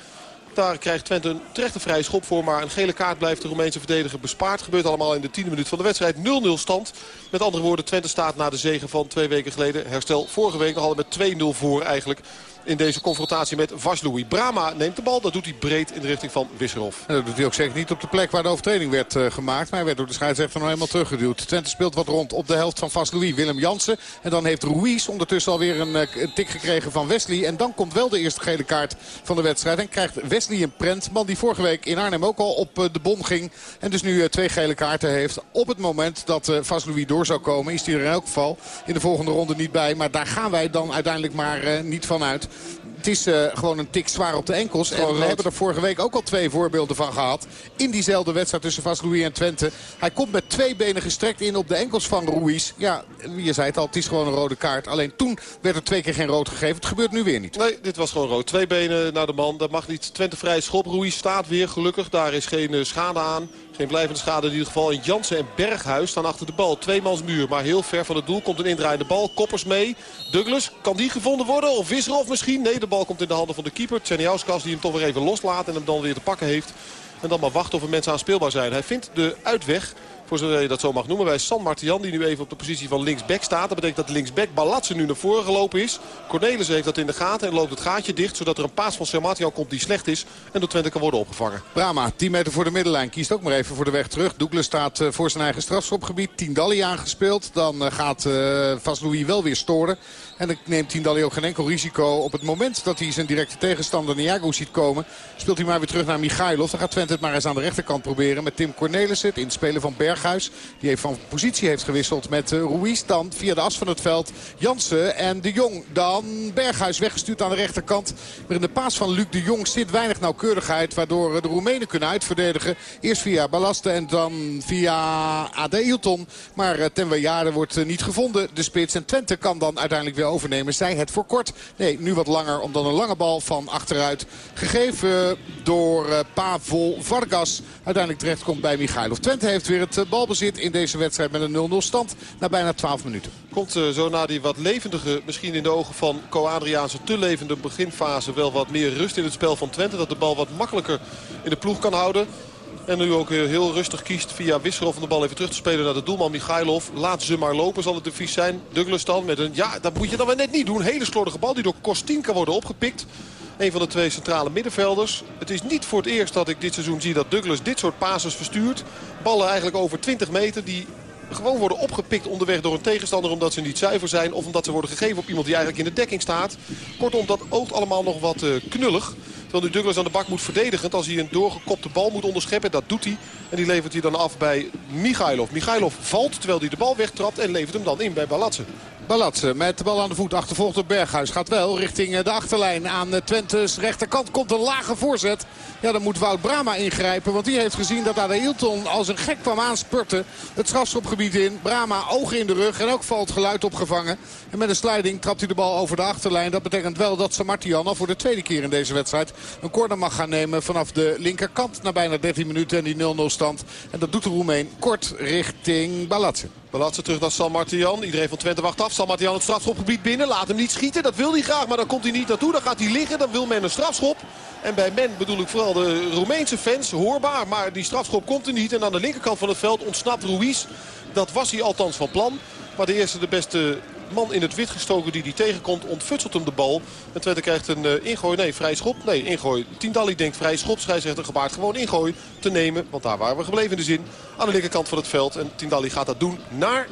Daar krijgt Twente een terechte vrije schop voor. Maar een gele kaart blijft de Roemeense verdediger bespaard. Gebeurt allemaal in de tiende minuut van de wedstrijd. 0-0 stand. Met andere woorden, Twente staat na de zegen van twee weken geleden. Herstel vorige week nog altijd met 2-0 voor eigenlijk in deze confrontatie met Vaslui. Brama neemt de bal. Dat doet hij breed in de richting van Wisserov. En dat doet hij ook zeker niet op de plek waar de overtreding werd uh, gemaakt. Maar hij werd door de scheidsrechter nog helemaal teruggeduwd. Twente speelt wat rond op de helft van Vaslui. Willem Jansen. En dan heeft Ruiz ondertussen alweer een, uh, een tik gekregen van Wesley. En dan komt wel de eerste gele kaart van de wedstrijd. En krijgt Wesley een prent. Man die vorige week in Arnhem ook al op uh, de bom ging. En dus nu twee gele kaarten heeft. Op het moment dat Vaslui door zou komen is hij er in elk geval in de volgende ronde niet bij. Maar daar gaan wij dan uiteindelijk maar niet van uit. Het is uh, gewoon een tik zwaar op de enkels. En we hebben er vorige week ook al twee voorbeelden van gehad. In diezelfde wedstrijd tussen Vaslui en Twente. Hij komt met twee benen gestrekt in op de enkels van Ruiz. Ja, je zei het al, het is gewoon een rode kaart. Alleen toen werd er twee keer geen rood gegeven. Het gebeurt nu weer niet. Nee, dit was gewoon rood. Twee benen naar de man. Dat mag niet. Twente vrij schop. Ruiz staat weer gelukkig. Daar is geen schade aan. Geen blijvende schade in ieder geval. En Jansen en Berghuis staan achter de bal. Tweemans muur, maar heel ver van het doel. Komt een indraaiende bal. Koppers mee. Douglas, kan die gevonden worden? Of Wisserov misschien? Nee, de bal komt in de handen van de keeper. Tjeniauskas die hem toch weer even loslaat en hem dan weer te pakken heeft. En dan maar wachten of er mensen aanspeelbaar zijn. Hij vindt de uitweg voor zover je dat zo mag noemen. Bij San Martian die nu even op de positie van linksback staat. Dat betekent dat linksback Balatse nu naar voren gelopen is. Cornelis heeft dat in de gaten en loopt het gaatje dicht. Zodat er een paas van San Martian komt die slecht is. En door Twente kan worden opgevangen. Brama, 10 meter voor de middenlijn. Kiest ook maar even voor de weg terug. Douglas staat uh, voor zijn eigen strafschopgebied. Tindalli aangespeeld. Dan uh, gaat uh, Vaslui wel weer storen. En dan neemt Tindalli ook geen enkel risico. Op het moment dat hij zijn directe tegenstander Niago ziet komen... speelt hij maar weer terug naar Michailov. Dan gaat Twente het maar eens aan de rechterkant proberen. Met Tim Cornelissen, het inspelen van Berghuis. Die heeft van positie heeft gewisseld met uh, Ruiz. Dan via de as van het veld Jansen en de Jong. Dan Berghuis weggestuurd aan de rechterkant. Maar in de paas van Luc de Jong zit weinig nauwkeurigheid. Waardoor de Roemenen kunnen uitverdedigen. Eerst via Balaste en dan via Ade Hilton. Maar uh, ten wordt uh, niet gevonden. De spits en Twente kan dan uiteindelijk weer overnemen. Zij het voor kort. Nee, nu wat langer. Omdat een lange bal van achteruit. Gegeven door uh, Pavel Vargas. Uiteindelijk terecht komt bij Michailov. Twente heeft weer het uh, balbezit in deze wedstrijd met een 0-0 stand. Na bijna 12 minuten. Komt uh, zo na die wat levendige, misschien in de ogen van Co-Adriaanse te levende beginfase... wel wat meer rust in het spel van Twente. Dat de bal wat makkelijker in de ploeg kan houden. En nu ook heel rustig kiest via Wisserov om de bal even terug te spelen naar de doelman Michailov. Laat ze maar lopen, zal het de vies zijn. Douglas dan met een, ja dat moet je dan wel net niet doen. Hele slordige bal die door Kostin kan worden opgepikt. Een van de twee centrale middenvelders. Het is niet voor het eerst dat ik dit seizoen zie dat Douglas dit soort passes verstuurt. Ballen eigenlijk over 20 meter die gewoon worden opgepikt onderweg door een tegenstander omdat ze niet zuiver zijn. Of omdat ze worden gegeven op iemand die eigenlijk in de dekking staat. Kortom, dat oogt allemaal nog wat uh, knullig. Terwijl nu Douglas aan de bak moet verdedigen. Als hij een doorgekopte bal moet onderscheppen. Dat doet hij. En die levert hij dan af bij Michailov. Michailov valt terwijl hij de bal wegtrapt. En levert hem dan in bij Balatse. Balatse met de bal aan de voet. Achtervolgd door Berghuis. Gaat wel richting de achterlijn. Aan Twente's rechterkant komt een lage voorzet. Ja, dan moet Wout Brama ingrijpen. Want die heeft gezien dat Ade Hilton als een gek kwam aanspurten. Het strafschopgebied in. Brama ogen in de rug. En ook valt geluid opgevangen. En met een sliding trapt hij de bal over de achterlijn. Dat betekent wel dat Samartian al voor de tweede keer in deze wedstrijd... een corner mag gaan nemen vanaf de linkerkant. Na bijna 13 minuten en die 0-0 stand. En dat doet de Roemeen kort richting Balatse. Balatse terug naar San Martian. Iedereen van Twente wacht af. San Martian het strafschopgebied binnen. Laat hem niet schieten. Dat wil hij graag, maar dan komt hij niet naartoe. Dan gaat hij liggen. Dan wil men een strafschop. En bij men bedoel ik vooral de Roemeense fans. Hoorbaar, maar die strafschop komt er niet. En aan de linkerkant van het veld ontsnapt Ruiz. Dat was hij althans van plan. Maar de eerste de beste man in het wit gestoken die die tegenkomt ontfutselt hem de bal. En Twente krijgt een uh, ingooi. Nee, vrij schop. Nee, ingooi. Tindalli denkt vrij schop. Scheidsrechter gebaard gewoon ingooi te nemen. Want daar waren we gebleven in de zin. Aan de linkerkant van het veld. En Tindalli gaat dat doen naar...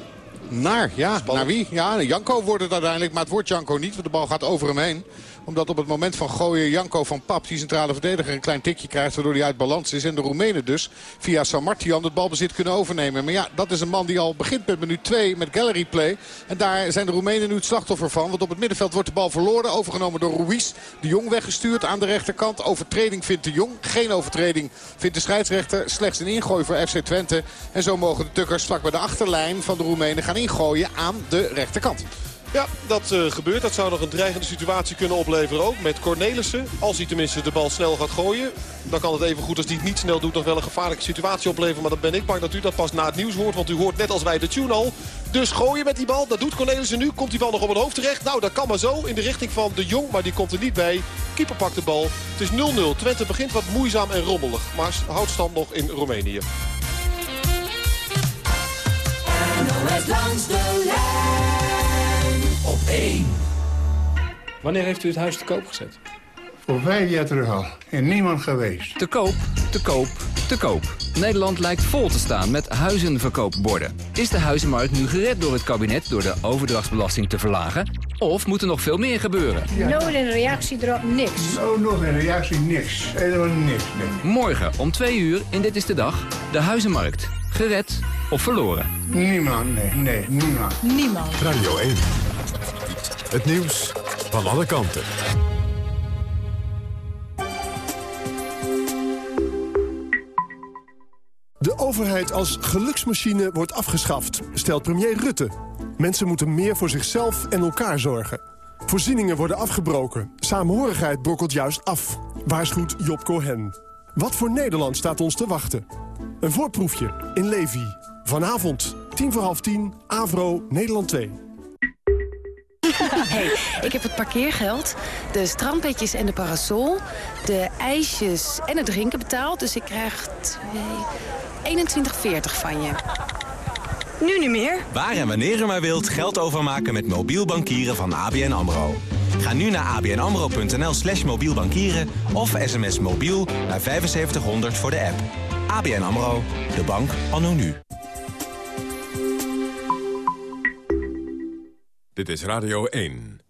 Naar, ja. Spannend. Naar wie? Ja, Janko wordt het uiteindelijk. Maar het wordt Janko niet, want de bal gaat over hem heen omdat op het moment van gooien Janko van Pap, die centrale verdediger, een klein tikje krijgt. Waardoor hij uit balans is. En de Roemenen dus via San Martian het balbezit kunnen overnemen. Maar ja, dat is een man die al begint met minuut 2 met gallery play. En daar zijn de Roemenen nu het slachtoffer van. Want op het middenveld wordt de bal verloren. Overgenomen door Ruiz. De Jong weggestuurd aan de rechterkant. Overtreding vindt de Jong. Geen overtreding vindt de scheidsrechter. Slechts een ingooi voor FC Twente. En zo mogen de Tukkers vlak bij de achterlijn van de Roemenen gaan ingooien aan de rechterkant. Ja, dat uh, gebeurt. Dat zou nog een dreigende situatie kunnen opleveren ook. Met Cornelissen. Als hij tenminste de bal snel gaat gooien. Dan kan het even goed als hij het niet snel doet nog wel een gevaarlijke situatie opleveren. Maar dan ben ik bang dat u dat pas na het nieuws hoort. Want u hoort net als wij de tune al. Dus gooien met die bal. Dat doet Cornelissen nu. Komt die bal nog op het hoofd terecht. Nou, dat kan maar zo in de richting van de Jong. Maar die komt er niet bij. Keeper pakt de bal. Het is 0-0. Twente begint wat moeizaam en rommelig. Maar houdt stand nog in Roemenië. Langs de lijn 1. Wanneer heeft u het huis te koop gezet? Voor vijf jaar terug al. En niemand geweest. Te koop, te koop, te koop. Nederland lijkt vol te staan met huizenverkoopborden. Is de huizenmarkt nu gered door het kabinet door de overdrachtsbelasting te verlagen? Of moet er nog veel meer gebeuren? Ja. Nooit een reactie erop, niks. Nou, nog een reactie, niks. Helemaal niks, nee. Morgen om twee uur in Dit is de Dag, de huizenmarkt. Gered of verloren? Niemand, nee, nee, niemand. Niemand. Radio 1. Het nieuws van alle kanten. De overheid als geluksmachine wordt afgeschaft, stelt premier Rutte. Mensen moeten meer voor zichzelf en elkaar zorgen. Voorzieningen worden afgebroken. Saamhorigheid brokkelt juist af. Waarschuwt Job Cohen. Wat voor Nederland staat ons te wachten? Een voorproefje in Levi. Vanavond, tien voor half tien, Avro, Nederland 2. Hey, ik heb het parkeergeld, de strandbedjes en de parasol, de ijsjes en het drinken betaald. Dus ik krijg 21,40 van je. Nu niet meer. Waar en wanneer u maar wilt geld overmaken met mobiel bankieren van ABN AMRO. Ga nu naar abnamro.nl slash mobiel bankieren of sms mobiel naar 7500 voor de app. ABN AMRO, de bank anno nu. Dit is Radio 1.